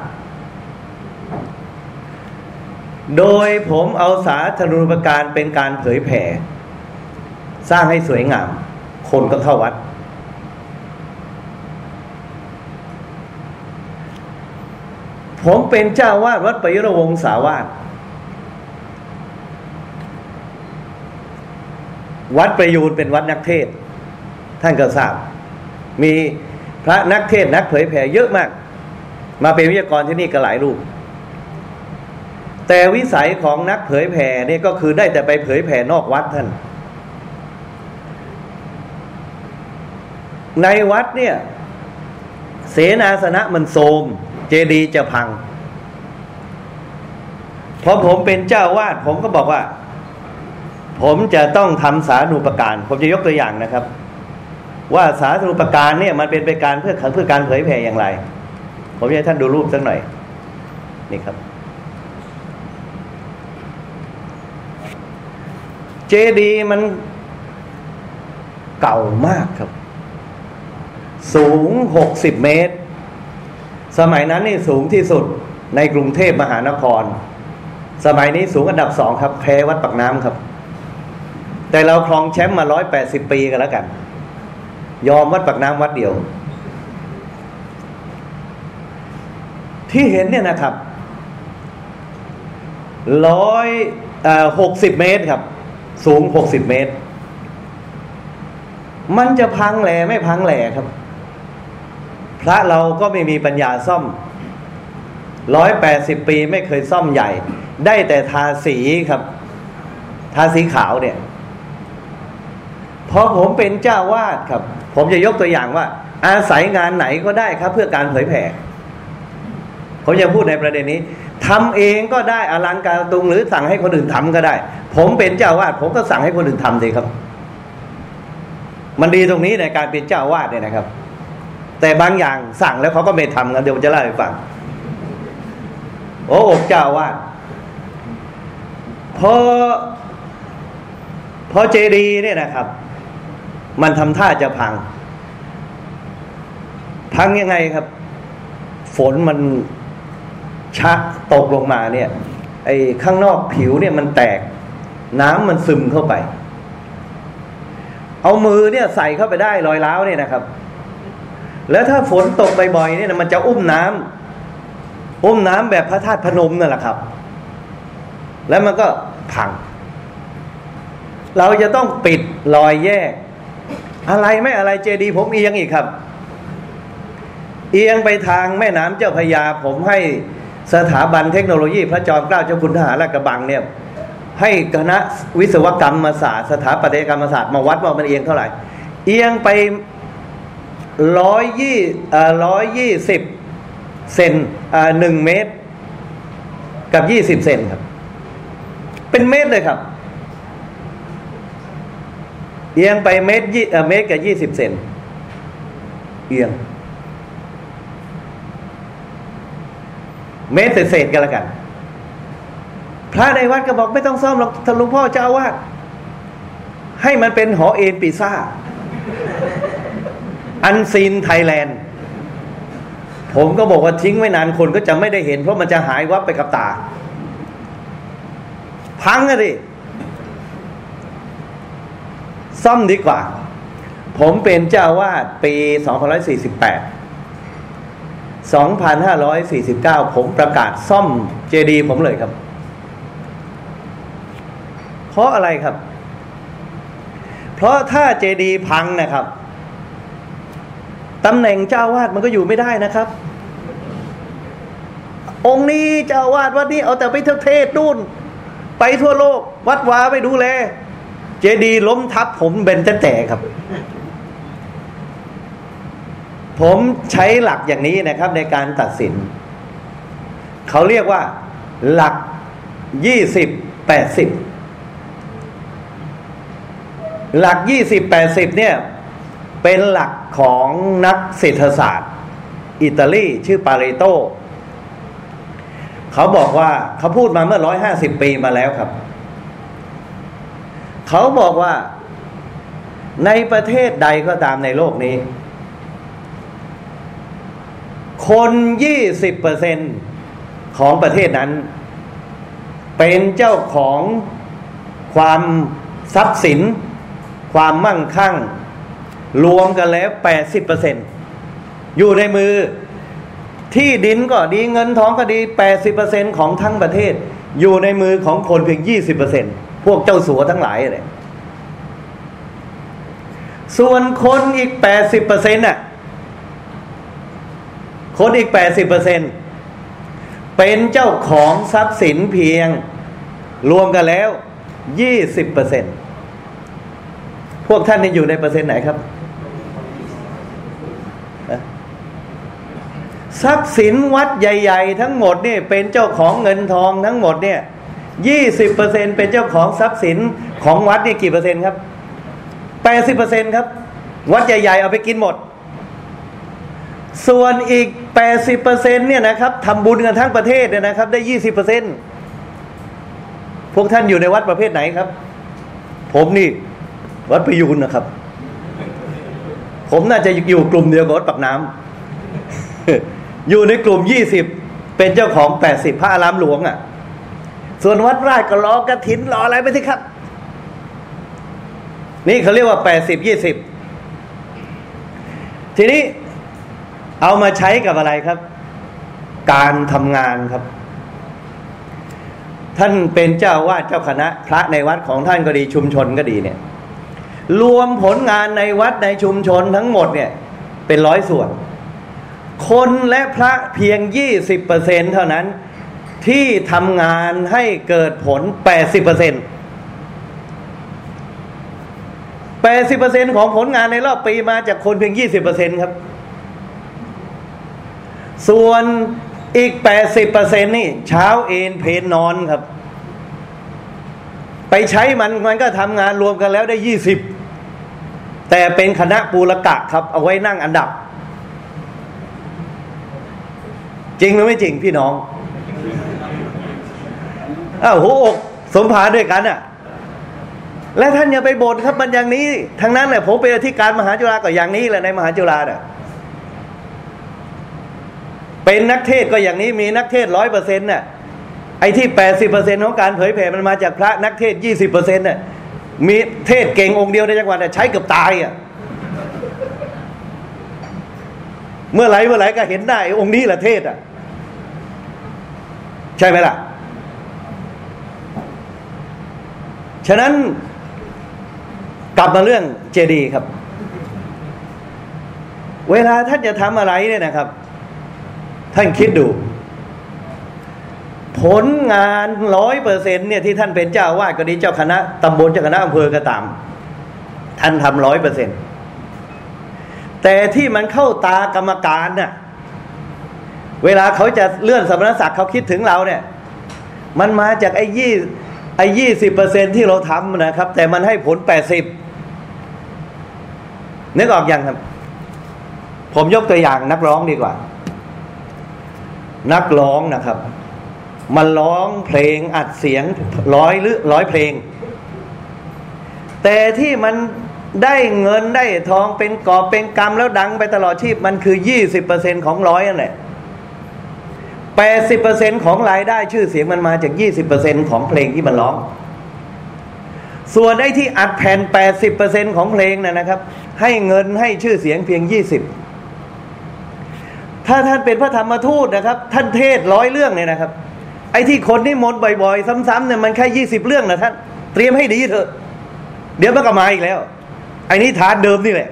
โดยผมเอาสาธารณูปการเป็นการเผยแผ่ สร้างให้สวยงาม คนก็เข้าวัด ผมเป็นเจ้าวาดวัดปยุรวงศาวาสวัดประยูนเป็นวัดนักเทศ ท่านก็ทราบ มีพระนักเทศนักเผยแผ่เยอะมาก มาเป็นวิทยากรที่นี่ก็หลายรูป แต่วิสัยของนักเผยแผ่นี่ก็คือได้แต่ไปเผยแผ่นอกวัดท่าน ในวัดเนี่ย เสนาสนะมันโทม เจดีจะพังพอผมเป็นเจ้าวาดผมก็บอกว่า ผมจะต้องทำสาธารณูปการ ผมจะยกตัวอย่างนะครับ ว่าสาธารณูปการเนี่ย มันเป็นไปการเพื่อเพื่อการเผยแผ่อย่างไร ผมจะให้ท่านดูรูปสักหน่อย นี่ครับ เจดีมันเก่ามากครับ สูงหกสิบเมตร สมัยนั้นนี่สูงที่สุดในกรุงเทพมหานคร สมัยนี้สูงอันดับสองครับแพ้วัดปักน้ำครับ แต่เราครองแชมป์มาร้อยแปดสิบปีกันแล้วกัน ยอมวัดปากน้ำวัดเดียว ที่เห็นเนี่ยนะครับร้อยหกสิบเมตรครับ สูงหกสิบเมตร มันจะพังแหล่ไม่พังแหล่ครับ พระเราก็ไม่มีปัญญาซ่อมร้อยแปดสิบปีไม่เคยซ่อมใหญ่ ได้แต่ทาสีครับ ทาสีขาวเนี่ยพอผมเป็นเจ้าวาดครับ ผมจะยกตัวอย่างว่า อาศัยงานไหนก็ได้ครับ เพื่อการเผยแผ่ผมจะพูดในประเด็นนี้ทำเองก็ได้อลังการตุงหรือสั่งให้คนอื่นทำก็ได้ ผมเป็นเจ้าวาดผมก็สั่งให้คนอื่นทำสิครับ มันดีตรงนี้ในการเป็นเจ้าวาดเนี่ยนะครับ แต่บางอย่างสั่งแล้วเขาก็ไม่ทำกันเดี๋ยวจะเล่าให้ฟังโอ้อกเจ้าวาดพอพอเจดีเนี่ยนะครับ มันทำท่าจะพัง พังยังไงครับ ฝนมันชักตกลงมาเนี่ย ไอ้ข้างนอกผิวเนี่ยมันแตก น้ำมันซึมเข้าไป เอามือเนี่ยใส่เข้าไปได้รอยร้าวเนี่ยนะครับ แล้วถ้าฝนตกบ่อยๆเนี่ยมันจะอุ้มน้ำอุ้มน้ำแบบพระธาตุพนมนั่นแหละครับ แล้วมันก็พัง เราจะต้องปิดรอยแยก อะไรไม่อะไรเจดี ผมเอียงอีกครับ เอียงไปทางแม่น้ำเจ้าพยา ผมให้สถาบันเทคโนโลยี พระจอมเกล้าเจ้าคุณทหารและกระบังเนี่ยให้คณะวิศวกรรมศาสตร์สถาปัตยกรรมศาสตร์มาวัดว่ามันเอียงเท่าไหร่ เอียงไป ร้อยยี่ร้อยยี่สิบเซนหนึ่งเมตร กับยี่สิบเซนครับ เป็นเมตรเลยครับ เอียงไปเมตรยี่เมตรกับยี่สิบเซนเอียง เมตรเศษกันละกัน พระในวัดก็บอกไม่ต้องซ่อมหรอกท่านหลวงพ่อเจ้าวาดให้มันเป็นหอเอ็นปีซ่า อันซีนไทยแลนด์ผมก็บอกว่าทิ้งไว้นานคนก็จะไม่ได้เห็น เพราะมันจะหายวับไปกับตา พังอะดิซ่อมดีกว่า ผมเป็นเจ้าวาดปี 2548 2549 ผมประกาศซ่อมเจดีผมเลยครับ เพราะอะไรครับ เพราะถ้าเจดีพังนะครับ ตำแหน่งเจ้าวาดมันก็อยู่ไม่ได้นะครับ องค์นี้เจ้าวาดวัดนี้เอาแต่ไปเทศนู่น ไปทั่วโลก วัดวาไปดูแล เจดีล้มทับผมเป็นแต่แต่ครับ ผมใช้หลักอย่างนี้นะครับ ในการตัดสิน เขาเรียกว่า หลักยี่สิบแปดสิบหลักยี่สิบแปดสิบเนี่ย เป็นหลักของนักเศรษฐศาสตร์ อิตาลีชื่อปาเรโตเขาบอกว่าเขาพูดมาเมื่อร้อยห้าสิบปีมาแล้วครับ เขาบอกว่าในประเทศใดก็ตามในโลกนี้ คนยี่สิบเปอร์เซ็นของประเทศนั้น เป็นเจ้าของความทรัพย์สิน ความมั่งคั่ง รวมกันแล้วแปดสิบเปอร์เซ็นอยู่ในมือ ที่ดินก็ดีเงินทองก็ดีแปดสิบเปอร์เซ็นของทั้งประเทศ อยู่ในมือของคนเพียงยี่สิบเปอร์เซ็นพวกเจ้าสัวทั้งหลายเลยส่วนคนอีกแปดสิบเปอร์เซ็นต์น่ะ คนอีกแปดสิบเปอร์เซ็นเป็นเจ้าของทรัพย์สินเพียง รวมกันแล้วยี่สิบเปอร์เซ็นพวกท่านนี่อยู่ในเปอร์เซ็นต์ไหนครับ ทรัพย์สินวัดใหญ่ ๆ ทั้งหมดนี่เป็นเจ้าของเงินทองทั้งหมดเนี่ยยี่สิบเปอร์เซ็นเป็นเจ้าของทรัพย์สินของวัดนี่กี่เปอร์เซ็นต์ครับแปดสิบเปอร์เซ็นครับ วัดใหญ่ ๆ เอาไปกินหมด ส่วนอีกแปดสิบเปอร์เซ็นเนี่ยนะครับทำบุญกันทั้งประเทศเนี่ยนะครับ ได้ยี่สิบเปอร์เซ็นพวกท่านอยู่ในวัดประเภทไหนครับ ผมนี่ วัดพยูนนะครับ ผมน่าจะอยู่กลุ่มเดียวกับวัดปักน้ำ อยู่ในกลุ่มยี่สิบเป็นเจ้าของแปดสิบพระอารามหลวงอะ่ะ ส่วนวัดราชก็รอกระถินรออะไรไปสิครับ นี่เขาเรียกว่าแปดสิบยี่สิบทีนี้เอามาใช้กับอะไรครับ การทำงานครับ ท่านเป็นเจ้าวาดเจ้าคณะ พระในวัดของท่านก็ดีชุมชนก็ดีเนี่ย รวมผลงานในวัดในชุมชนทั้งหมดเนี่ย เป็นร้อยส่วน คนและพระเพียงยี่สิบเปอร์เซ็นเท่านั้น ที่ทำงานให้เกิดผลแปดสิบเปอร์เซ็นแปดสิบเปอร์เซ็นของผลงานในรอบปีมาจากคนเพียงยี่สิบเปอร์เซ็นครับ ส่วนอีกแปดสิบเปอร์เซ็นนี่เช้าเอนเพนนอนครับ ไปใช้มันมันก็ทำงานรวมกันแล้วได้ยี่สิบแต่เป็นคณะปูรกะครับ เอาไว้นั่งอันดับ จริงหรือไม่จริงพี่น้องอ้าวหัวอกสมภารด้วยกันอะ และท่านอย่าไปบ่นครับมันอย่างนี้ทั้งนั้นแหละผมเป็นอธิการมหาจุฬาก็อย่างนี้แหละในมหาจุฬาเนี่ยเป็นนักเทศก็อย่างนี้มีนักเทศร้อยเปอร์เซ็นต์น่ะไอ้ที่แปดสิบเปอร์เซ็นต์ของการเผยแผ่มันมาจากพระนักเทศยี่สิบเปอร์เซ็นต์น่ะมีเทศเก่งองค์เดียวในจังหวัดใช้เกือบตายอะเมื่อไหร่เมื่อไหร่ก็เห็นได้องค์นี้แหละเทศอะ ใช่ไหมล่ะ ฉะนั้นกลับมาเรื่องเจดีครับ เวลาท่านจะทำอะไรเนี่ยนะครับ ท่านคิดดู ผลงานร้อยเปอร์เซ็นเนี่ยที่ท่านเป็นเจ้าวาดก็ดีเจ้าคณะตำบลเจ้าคณะอำเภอก็ตาม ท่านทำร้อยเปอร์เซ็นแต่ที่มันเข้าตากรรมการน่ะ เวลาเขาจะเลื่อนสมณศักดิ์เขาคิดถึงเราเนี่ย มันมาจากไอ้ยี่ไอ้ยี่สิบเปอร์เซ็นที่เราทำนะครับ แต่มันให้ผลแปดสิบนึกออกอยังครับ ผมยกตัวอย่างนักร้องดีกว่า นักร้องนะครับ มันร้องเพลงอัดเสียงร้อยหรือร้อยเพลง แต่ที่มันได้เงินได้ทองเป็นกอบเป็นกรรมแล้วดังไปตลอดชีพ มันคือยี่สิบเปอร์เซ็นของร้อยนั่นแหละ แปดสิบเปอร์เซ็นของรายได้ชื่อเสียงมันมาจากยี่สิบเปอร์เซ็นของเพลงที่มันร้อง ส่วนไอ้ที่อัดแผ่นแปดสิบเปอร์เซ็นของเพลงน่ะนะครับ ให้เงินให้ชื่อเสียงเพียงยี่สิบถ้าท่านเป็นพระธรรมทูตนะครับ ท่านเทศร้อยเรื่องเนี่ยนะครับ ไอ้ที่คนนี่มนบ่อยๆ ซ้ำๆเนี่ยมันแค่ยี่สิบเรื่องนะท่าน เตรียมให้ดีเถอะ เดี๋ยวมันก็มาอีกแล้ว ไอ้นี่ฐานเดิมนี่แหละ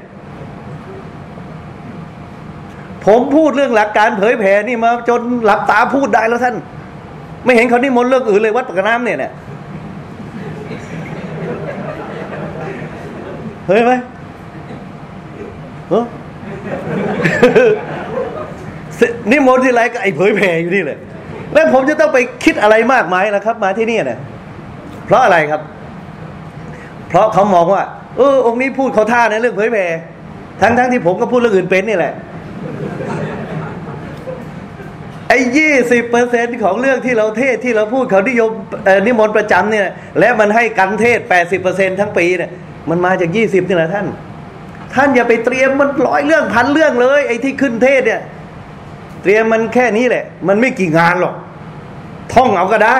ผมพูดเรื่องหลักการเผยแผ่นี่มา จนหลับตาพูดได้แล้วท่าน ไม่เห็นเขานี่มนเรื่องอื่นเลยวัดปากน้ำเนี่ยเนี่ยเฮ้ยไหมเฮ้นี่มนที่ไรก็ไอ้เผยแผ่อยู่นี่แหละแล้วผมจะต้องไปคิดอะไรมากมายล่ะครับ มาที่นี่เนี่ยเพราะอะไรครับ เพราะเขามองว่า เออองค์นี้พูดเขาท่าในเรื่องเผยแผ่ทั้งทั้งที่ผมก็พูดเรื่องอื่นเป็นนี่แหละ ไอ้ยี่สิบเปอร์เซ็นของเรื่องที่เราเทศที่เราพูดเขานิยมนิมนต์ประจำเนี่ย และมันให้กันเทศแปดสิบเปอร์เซ็นทั้งปีเนี่ยมันมาจากยี่สิบนี่แหละท่าน ท่านอย่าไปเตรียมมันร้อยเรื่องพันเรื่องเลย ไอ้ที่ขึ้นเทศเนี่ย เตรียมมันแค่นี้แหละ มันไม่กี่งานหรอก ท่องเอาก็ได้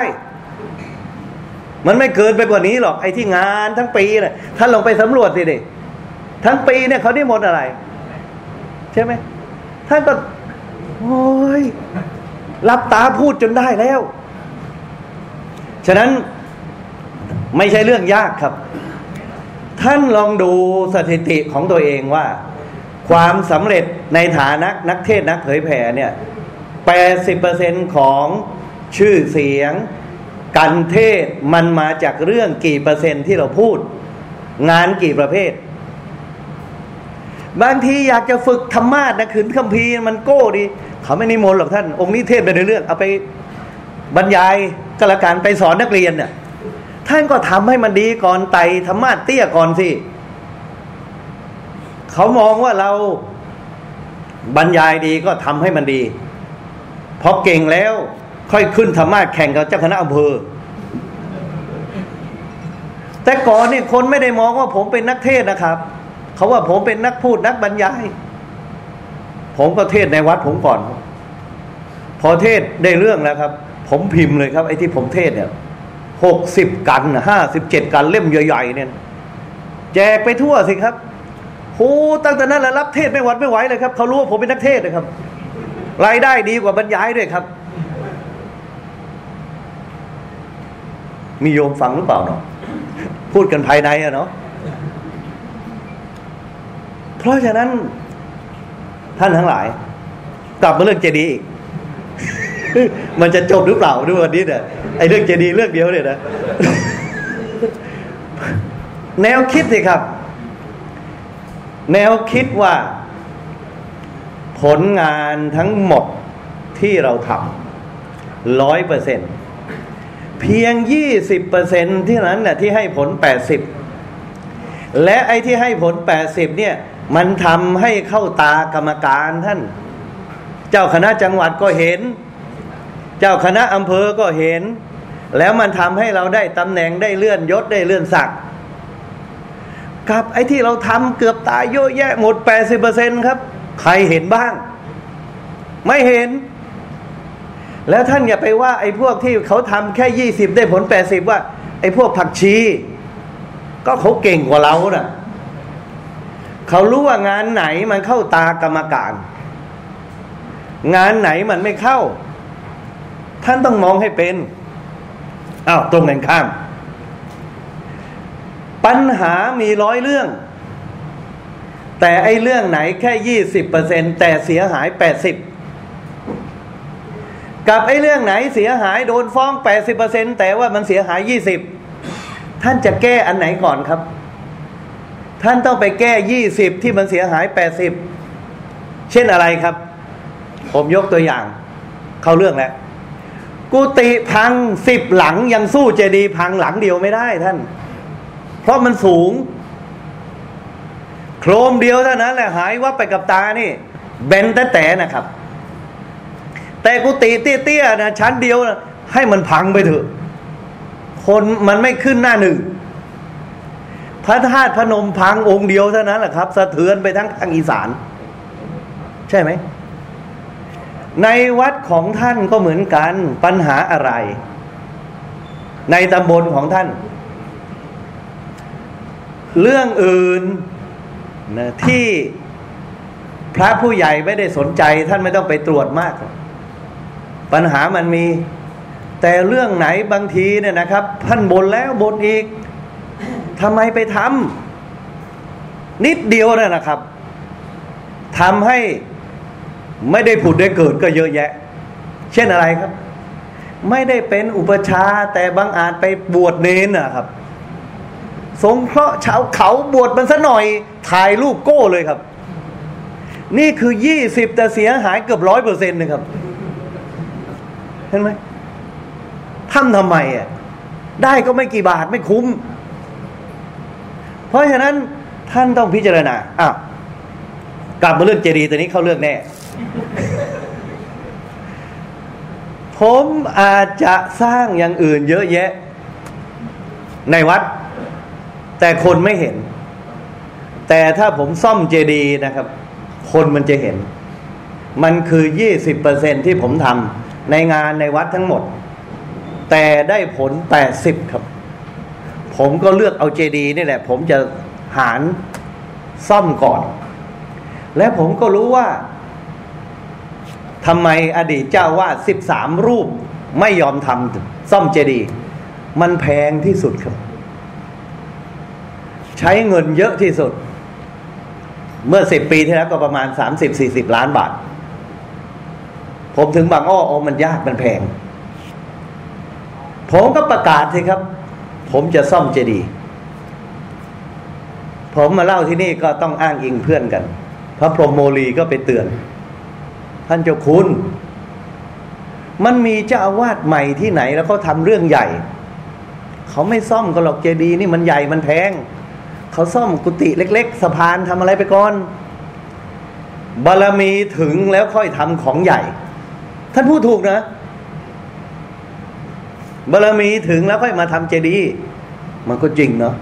มันไม่เกินไปกว่านี้หรอก ไอ้ที่งานทั้งปีเนี่ยท่านลองไปสำรวจสิเด็ทั้งปีเนี่ยเขาได้หมดอะไร ใช่ไหม ท่านก็ โอ้ยรับตาพูดจนได้แล้ว ฉะนั้นไม่ใช่เรื่องยากครับ ท่านลองดูสถิติของตัวเองว่า ความสำเร็จในฐานะนักเทศนักเผยแผ่เนี่ยแปดสิบเปอร์เซ็นของชื่อเสียง การเทศมันมาจากเรื่องกี่เปอร์เซ็นต์ที่เราพูด งานกี่ประเภท บางทีอยากจะฝึกธรรมะนะขืนคัมภีร์มันโก้ดี เขาไม่นิมนต์หรอกท่าน องค์นี้เทศไปในเรื่อง เอาไปบรรยายก็ล้วกันไปสอนนักเรียนเนี่ยท่านก็ทำให้มันดีก่อนไต่ธรรมะเตี้ยก่อนสิเขามองว่าเราบรรยายดีก็ทำให้มันดีพอเก่งแล้ว ค่อยขึ้นธรรมะแข่งกับเจ้าคณะอำเภอแต่ก่อนนี่คนไม่ได้มองว่าผมเป็นนักเทศนะครับ เขาว่าผมเป็นนักพูดนักบรรยาย ผมก็เทศในวัดผมก่อน พอเทศได้เรื่องแล้วครับ ผมพิมพ์เลยครับ ไอ้ที่ผมเทศเนี่ยหกสิบกันห้าสิบเจ็ดกันเล่มใหญ่ๆเนี่ยแจกไปทั่วสิครับโหตั้งแต่นั้นแหละรับเทศไม่หวัดไม่ไหวเลยครับเขารู้ว่าผมเป็นนักเทศนะครับรายได้ดีกว่าบรรยายด้วยครับ มีโยมฟังหรือเปล่าเนาะพูดกันภายในอะเนาะ ราะฉะนั้น ท่านทั้งหลาย กลับมาเรื่องเจดีย์อีกมันจะจบหรือเปล่าด้วยวันนี้เนี่ยไอ้เรื่องเจดีย์เรื่องเดียวเนี่ยนะแนวคิดสิครับ แนวคิดว่า ผลงานทั้งหมดที่เราทำร้อยเปอร์เซ็นเพียงยี่สิบเปอร์เซ็นที่นั้นน่ะที่ให้ผลแปดสิบและไอ้ที่ให้ผลแปดสิบเนี่ย มันทำให้เข้าตากรรมการท่าน เจ้าคณะจังหวัดก็เห็น เจ้าคณะอำเภอก็เห็น แล้วมันทำให้เราได้ตำแหน่งได้เลื่อนยศได้เลื่อนศักดิ์กับไอ้ที่เราทำเกือบตายเยอะแยะหมดแปดสิบเปอร์เซ็นครับ ใครเห็นบ้าง ไม่เห็น แล้วท่านอย่าไปว่า ไอ้พวกที่เขาทำแค่ยี่สิบได้ผลแปดสิบว่า ไอ้พวกผักชี ก็เขาเก่งกว่าเรานะ่ะ เขารู้ว่างานไหนมันเข้าตากรรมการ งานไหนมันไม่เข้า ท่านต้องมองให้เป็นอ้าวตรงกันข้าม ปัญหามีร้อยเรื่อง แต่ไอ้เรื่องไหนแค่ยี่สิบเปอร์เซ็นแต่เสียหายแปดสิบกับไอ้เรื่องไหนเสียหายโดนฟ้องแปดสิบเปอร์เซ็นแต่ว่ามันเสียหายยี่สิบท่านจะแก้อันไหนก่อนครับ ท่านต้องไปแก้ยี่สิบที่มันเสียหายแปดสิบเช่นอะไรครับ ผมยกตัวอย่าง เข้าเรื่องแล้วกุฏิพังสิบหลังยังสู้เจดีย์พังหลังเดียวไม่ได้ท่าน เพราะมันสูง โครมเดียวเท่านั้นแหละหายวับไปกับตานี่เบนแต่แต่นะครับ แต่กุฏิเตี้ยๆนะชั้นเดียวนะให้มันพังไปเถอะ คนมันไม่ขึ้นหน้าหนึ่ง พระธาตุพนมพังองค์เดียวเท่านั้นแหละครับสะเทือนไปทั้งทางอีสาน ใช่ไหม ในวัดของท่านก็เหมือนกันปัญหาอะไร ในตำบลของท่าน เรื่องอื่นนะที่พระผู้ใหญ่ไม่ได้สนใจ ท่านไม่ต้องไปตรวจมาก ปัญหามันมี แต่เรื่องไหนบางทีเนี่ยนะครับ ท่านบนแล้วบนอีก ทำไมไปทำนิดเดียวนะนะครับทำให้ไม่ได้ผุดได้เกิดก็เยอะแยะ เช่นอะไรครับ ไม่ได้เป็นอุปชาแต่บางอาจไปบวชเนนนะครับ สงเคราะห์ชาวเขาบวชมันซะหน่อย ถ่ายรูปโก้เลยครับ นี่คือยี่สิบแต่เสียหายเกือบร้อยเปอร์เซ็นต์นะครับ เห็นไหมทำทำไมอะได้ก็ไม่กี่บาทไม่คุ้ม ราะฉะนั้นท่านต้องพิจารณาอ้าวกลับมาเรื่องเจดีย์ตัวนี้เข้าเรื่องแน่ ผมอาจจะสร้างอย่างอื่นเยอะแยะ ในวัด แต่คนไม่เห็น แต่ถ้าผมซ่อมเจดีย์นะครับ คนมันจะเห็น มันคือยี่สิบเปอร์เซ็นที่ผมทำในงานในวัดทั้งหมด แต่ได้ผลแปดสิบครับ ผมก็เลือกเอาเจดีย์นี่แหละ ผมจะหารซ่อมก่อน และผมก็รู้ว่าทำไมอดีตเจ้าวาดสิบสามรูปไม่ยอมทำซ่อมเจดีย์มันแพงที่สุดครับ ใช้เงินเยอะที่สุด เมื่อสิบปีที่แล้วก็ประมาณสามสิบสี่สิบล้านบาท ผมถึงบางอ้อโอมันยากมันแพง ผมก็ประกาศสิครับ ผมจะซ่อมเจดีย์ผมมาเล่าที่นี่ก็ต้องอ้างอิงเพื่อนกัน พระพรหมโมลีก็ไปเตือน ท่านเจ้าคุณ มันมีเจ้าอาวาสใหม่ที่ไหนแล้วเขาทำเรื่องใหญ่ เขาไม่ซ่อมก็หรอกเจดีย์นี่มันใหญ่มันแพงเขาซ่อมกุฏิเล็ก ๆ สะพานทำอะไรไปก่อน บารมีถึงแล้วค่อยทำของใหญ่ ท่านพูดถูกนะ บารมีถึงแล้วค่อยมาทำเจดีย์มันก็จริงเนาะ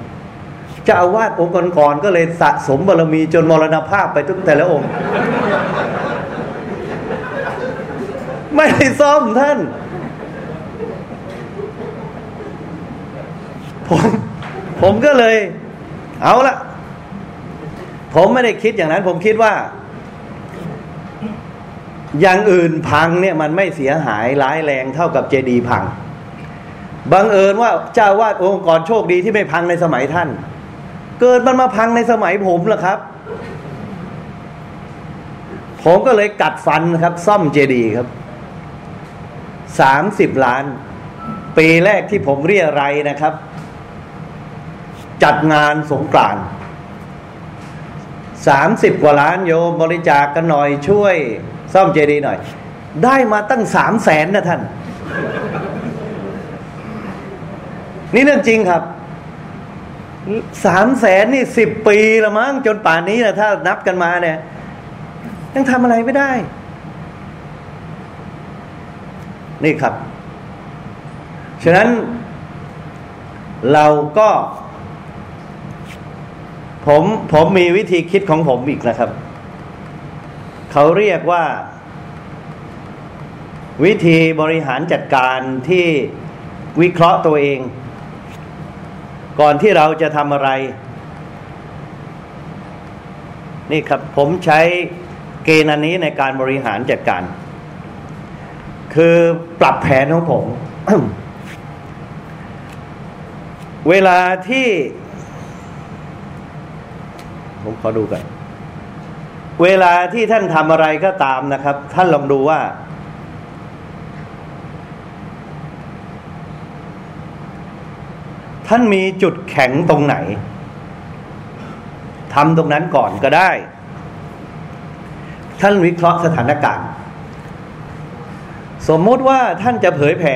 จ้าอาวาสองค์ก่อนๆก็เลยสะสมบารมีจนมรณภาพไปทุกแต่ละองค์ ไม่ได้ซ่อมท่าน ผมผมก็เลย เอาละผมไม่ได้คิดอย่างนั้น ผมคิดว่า อย่างอื่นพังเนี่ยมันไม่เสียหายร้ายแรงเท่ากับเจดีย์พัง บังเอิญว่าเจ้าวาดองค์กรโชคดีที่ไม่พังในสมัยท่าน เกิดมันมาพังในสมัยผมล่ะครับ ผมก็เลยกัดฟันครับ ซ่อมเจดีย์ครับสามสิบล้าน ปีแรกที่ผมเรียไรยนะครับ จัดงานสงกรานสามสิบกว่าล้านโยมบริจาคกกันหน่อยช่วย ซ่อมเจดีย์หน่อย ได้มาตั้งสามแสนนะท่าน นี่เรื่องจริงครับสามแสนนี่สิบปีละมั้งจนป่านนี้นะถ้านับกันมาเนี่ย ยังทำอะไรไม่ได้ นี่ครับ ฉะนั้นเราก็ ผมผมมีวิธีคิดของผมอีกนะครับ เขาเรียกว่า วิธีบริหารจัดการที่วิเคราะห์ตัวเอง ก่อนที่เราจะทำอะไร นี่ครับผมใช้เกณฑ์อันนี้ในการบริหารจัดการ คือปรับแผนของผม เวลาที่ ผมขอดูกันเวลาที่ท่านทำอะไรก็ตามนะครับ ท่านลองดูว่า ท่านมีจุดแข็งตรงไหนทำตรงนั้นก่อนก็ได้ ท่านวิเคราะห์สถานการณ์ สมมติว่าท่านจะเผยแผ่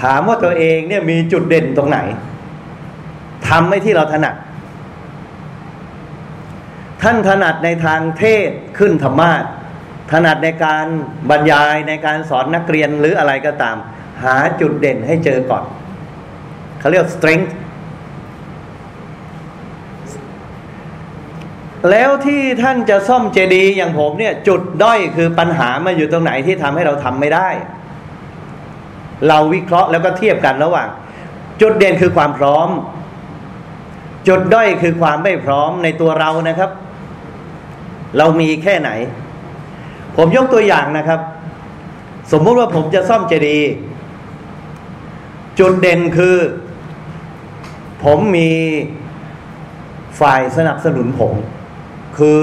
ถามว่าตัวเองเนี่ยมีจุดเด่นตรงไหนทำไม่ที่เราถนัด ท่านถนัดในทางเทศขึ้นธรรมาทถนัดในการบรรยายในการสอนนักเรียนหรืออะไรก็ตาม หาจุดเด่นให้เจอก่อน เขาเรียก strength แล้วที่ท่านจะซ่อมเจดีย์อย่างผมเนี่ย จุดด้อยคือปัญหามาอยู่ตรงไหนที่ทำให้เราทำไม่ได้ เราวิเคราะห์แล้วก็เทียบกันระหว่าง จุดเด่นคือความพร้อม จุดด้อยคือความไม่พร้อมในตัวเรานะครับ เรามีแค่ไหน ผมยกตัวอย่างนะครับ สมมติว่าผมจะซ่อมเจดีย์จุดเด่นคือ ผมมีฝ่ายสนับสนุนผม คือ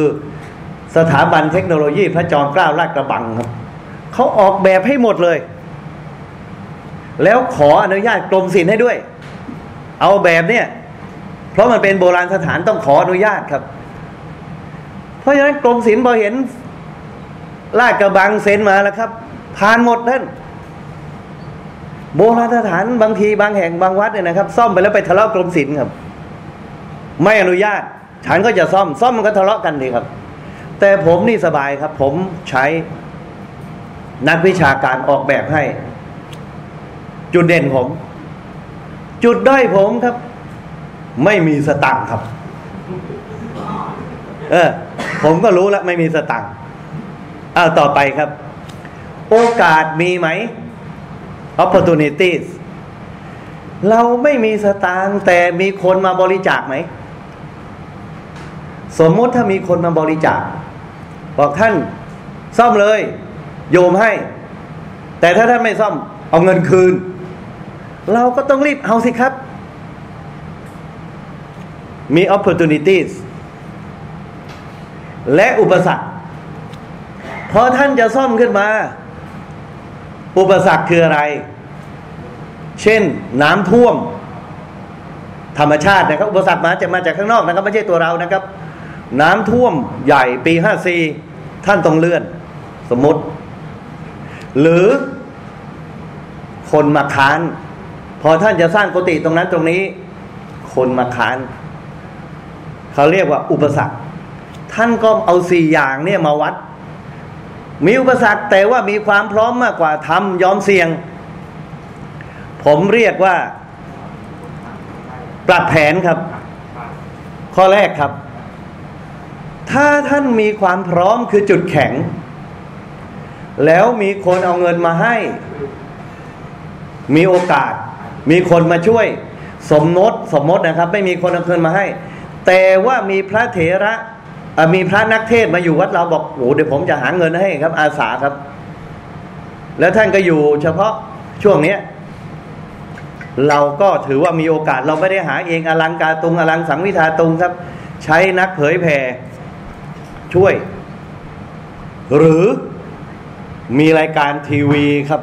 สถาบันเทคโนโลยีพระจอมเกล้าลาดกระบังครับเขาออกแบบให้หมดเลย แล้วขออนุญาตกรมศิลป์ให้ด้วย เอาแบบเนี่ย เพราะมันเป็นโบราณสถานต้องขออนุญาตครับ เพราะฉะนั้นกรมศิลป์พอเห็นลาดกระบังเซ็นมาแล้วครับผ่านหมดท่าน โบราณสถานบางทีบางแห่งบางวัดเนี่ยนะครับ ซ่อมไปแล้วไปทะเลาะกรมศิลป์ครับ ไม่อนุญาตฉันก็จะซ่อม ซ่อมมันก็ทะเลาะกันดีครับ แต่ผมนี่สบายครับ ผมใช้นักวิชาการออกแบบให้ จุดเด่นผม จุดด้อยผมครับ ไม่มีสตังค์ครับ เออ ผมก็รู้แล้วไม่มีสตังค์อ้าวต่อไปครับ โอกาสมีไหม opportunities เราไม่มีสตางค์แต่มีคนมาบริจาคไหม สมมติถ้ามีคนมาบริจาค บอกท่านซ่อมเลย โยมให้ แต่ถ้าท่านไม่ซ่อมเอาเงินคืน เราก็ต้องรีบเอาสิครับ มี opportunities และอุปสรรคพอท่านจะซ่อมขึ้นมา อุปสรรคคืออะไร เช่นน้ำท่วม ธรรมชาตินะครับ อุปสรรคมาจะมาจากข้างนอกนะครับ ไม่ใช่ตัวเรานะครับ น้ำท่วมใหญ่ปีห้าสี่ท่านต้องเลื่อน สมมติ หรือคนมาค้าน พอท่านจะสร้างกุฏิตรงนั้นตรงนี้ คนมาค้าน เขาเรียกว่าอุปสรรค ท่านก็เอาสี่อย่างเนี่ยมาวัด มีอุปสรรคแต่ว่ามีความพร้อมมากกว่าทำยอมเสี่ยง ผมเรียกว่า ปรับแผนครับ ข้อแรกครับ ถ้าท่านมีความพร้อมคือจุดแข็ง แล้วมีคนเอาเงินมาให้ มีโอกาส มีคนมาช่วย สมมติสมมตินะครับ ไม่มีคนเอาเงินมาให้ แต่ว่ามีพระเถระ มีพระนักเทศมาอยู่วัดเราบอกโอ้เดี๋ยวผมจะหาเงินให้ครับ อาสาครับ แล้วท่านก็อยู่เฉพาะช่วงเนี้ยเราก็ถือว่ามีโอกาสเราไม่ได้หาเองอลังการตุงอลังสังวิทาตุงครับ ใช้นักเผยแผ่ช่วย หรือมีรายการทีวีครับ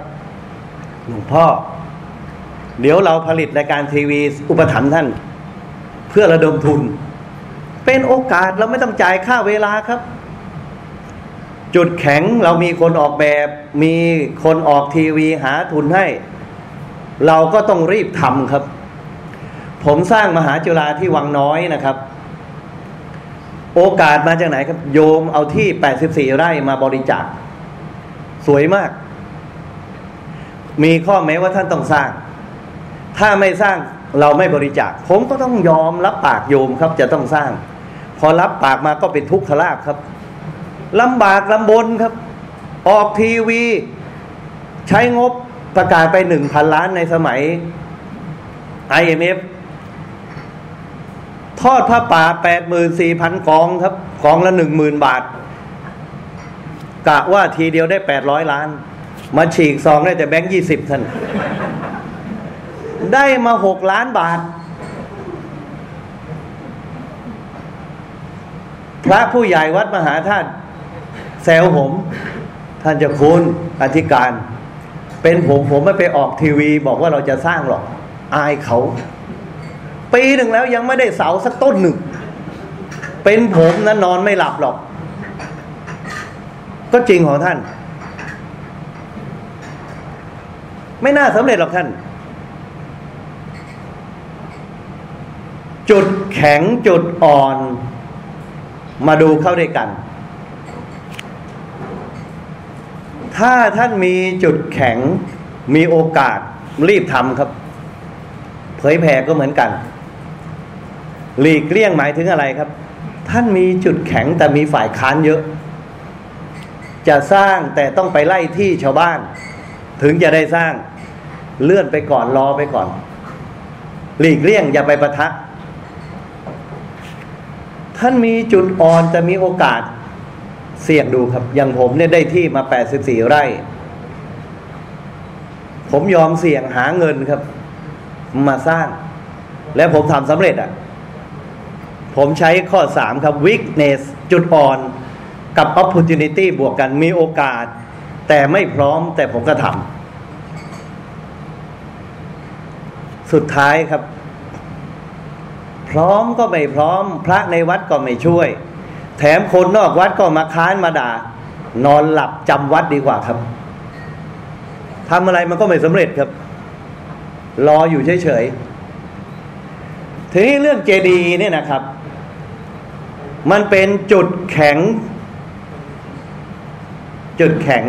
หลวงพ่อ เดี๋ยวเราผลิตรายการทีวี อุปถัมภ์ท่าน เพื่อระดมทุน เป็นโอกาสเราไม่ต้องจ่ายค่าเวลาครับ จุดแข็งเรามีคนออกแบบ มีคนออกทีวีหาทุนให้ เราก็ต้องรีบทำครับ ผมสร้างมหาจุฬาที่วังน้อยนะครับ โอกาสมาจากไหนครับ โยมเอาที่ 84 ไร่มาบริจาคสวยมาก มีข้อแม้ว่าท่านต้องสร้าง ถ้าไม่สร้างเราไม่บริจาค ผมก็ต้องยอมรับปากโยมครับจะต้องสร้าง อรับปากมาก็เป็นทุกขลาภครับลำบากลำบนครับ ออกทีวี ใช้งบประกาศไปหนึ่งพันล้านในสมัย IMF ทอดผ้าป่าแปดหมื่นสี่พันกองครับ กองละหนึ่งหมื่นบาท กะว่าทีเดียวได้แปดร้อยล้าน มาฉีกซองได้แต่แบงค์ยี่สิบท่าน ได้มาหกล้านบาท พระผู้ใหญ่วัดมหาธาตุแซวผม ท่านจะคุณอธิการ เป็นผมผมไม่ไปออกทีวี บอกว่าเราจะสร้างหรอก อายเขา ปีหนึ่งแล้วยังไม่ได้เสาสักต้นหนึ่ง เป็นผมนะนอนไม่หลับหรอก ก็จริงของท่าน ไม่น่าสำเร็จหรอกท่านจุดแข็งจุดอ่อน มาดูเข้าด้วยกัน ถ้าท่านมีจุดแข็งมีโอกาสรีบทำครับ เผยแผ่ก็เหมือนกัน หลีกเลี่ยงหมายถึงอะไรครับ ท่านมีจุดแข็งแต่มีฝ่ายค้านเยอะ จะสร้างแต่ต้องไปไล่ที่ชาวบ้าน ถึงจะได้สร้างเลื่อนไปก่อนรอไปก่อน หลีกเลี่ยงอย่าไปประทะ ท่านมีจุดอ่อนจะมีโอกาสเสี่ยงดูครับ อย่างผมเนี่ยได้ที่มา 84 ไร่ ผมยอมเสี่ยงหาเงินครับ มาสร้าง และผมทำสำเร็จอะ ผมใช้ข้อ 3 ครับ weakness จุดอ่อนกับ opportunity บวกกันมีโอกาส แต่ไม่พร้อมแต่ผมก็ทำสุดท้ายครับ พร้อมก็ไม่พร้อม พระในวัดก็ไม่ช่วย แถมคนนอกวัดก็มาค้านมาด่า นอนหลับจำวัดดีกว่าครับทำอะไรมันก็ไม่สำเร็จครับ รออยู่เฉยๆทีนี้เรื่องเจดีเนี่ยนะครับ มันเป็นจุดแข็ง จุดแข็ง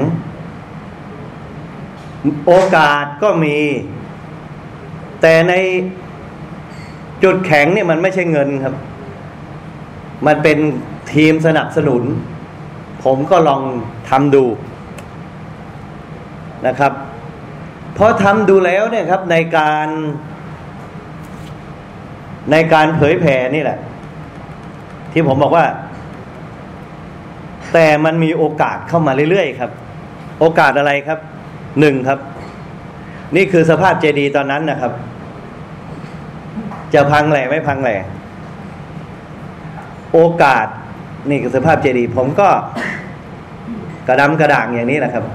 โอกาสก็มี แต่ใน จุดแข็งเนี่ยมันไม่ใช่เงินครับ มันเป็นทีมสนับสนุน ผมก็ลองทำดูนะครับพอทำดูแล้วเนี่ยครับในการในการเผยแผ่นี่แหละ ที่ผมบอกว่า แต่มันมีโอกาสเข้ามาเรื่อยๆครับ โอกาสอะไรครับหนึ่งครับ นี่คือสภาพเจดีตอนนั้นนะครับ จะพังแหล่ไม่พังแหล่โอกาสนี่คือสภาพเจดีย์ผมก็กระดำกระด่างอย่างนี้แหละครับ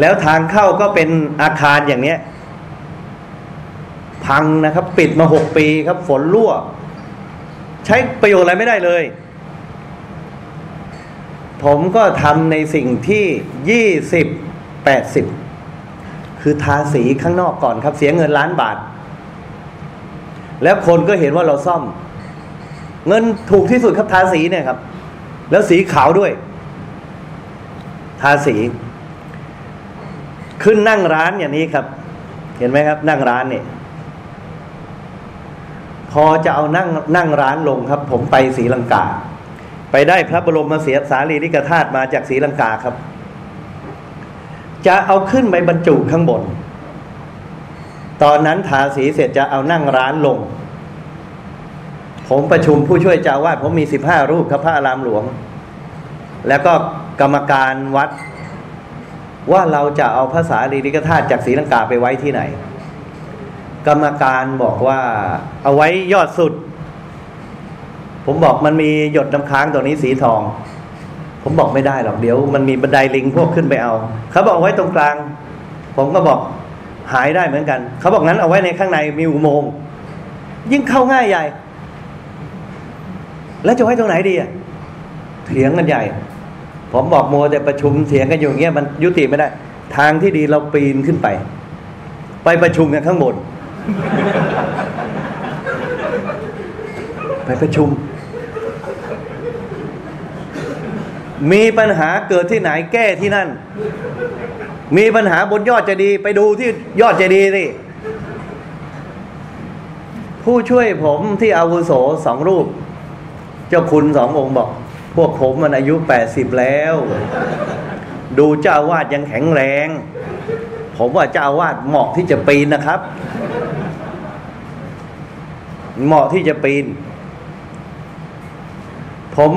แล้วทางเข้าก็เป็นอาคารอย่างเนี้ย พังนะครับ ปิดมาหกปีครับ ฝนรั่ว ใช้ประโยชน์อะไรไม่ได้เลย ผมก็ทำในสิ่งที่ยี่สิบแปดสิบ คือทาสีข้างนอกก่อนครับเสียเงินล้านบาท แล้วคนก็เห็นว่าเราซ่อม เงินถูกที่สุดครับทาสีเนี่ยครับ แล้วสีขาวด้วย ทาสี ขึ้นนั่งร้านอย่างนี้ครับ เห็นไหมครับ นั่งร้านเนี่ยพอจะเอานั่งนั่งร้านลงครับ ผมไปศรีลังกา ไปได้พระบรมเสียสารีริกธาตุมาจากศรีลังกาครับ จะเอาขึ้นไปบรรจุข้างบน ตอนนั้นทาสีเสร็จจะเอานั่งร้านลง ผมประชุมผู้ช่วยเจ้าวาดผมมีสิบห้ารูปครับพระอารามหลวง แล้วก็กรรมการวัดว่าเราจะเอาภาษาลีริกธาตุจากศรีลังกาไปไว้ที่ไหน กรรมการบอกว่าเอาไว้ยอดสุด ผมบอกมันมีหยดน้ำค้างตัวนี้สีทอง ผมบอกไม่ได้หรอกเดี๋ยวมันมีบันไดลิงพวกขึ้นไปเอาเขาบอกเอาไว้ตรงกลาง ผมก็บอกหายได้เหมือนกัน เขาบอกงั้นเอาไว้ในข้างในมีอุโมงค์ยิ่งเข้าง่ายใหญ่ แล้วจะไว้ตรงไหนดีอะเถียงกันใหญ่ ผมบอกโมแต่ประชุมเถียงกันอยู่อย่างเงี้ยมันยุติไม่ได้ ทางที่ดีเราปีนขึ้นไป ไปประชุมกันข้างบน ไปประชุม มีปัญหาเกิดที่ไหนแก้ที่นั่น มีปัญหาบนยอดเจดีย์ไปดูที่ยอดเจดีย์สิผู้ช่วยผมที่อาวุโสสองรูป เจ้าคุณสององค์บอก พวกผมมันอายุแปดสิบแล้ว ดูเจ้าวาสยังแข็งแรง ผมว่าเจ้าวาสเหมาะที่จะปีนนะครับ เหมาะที่จะปีน ผม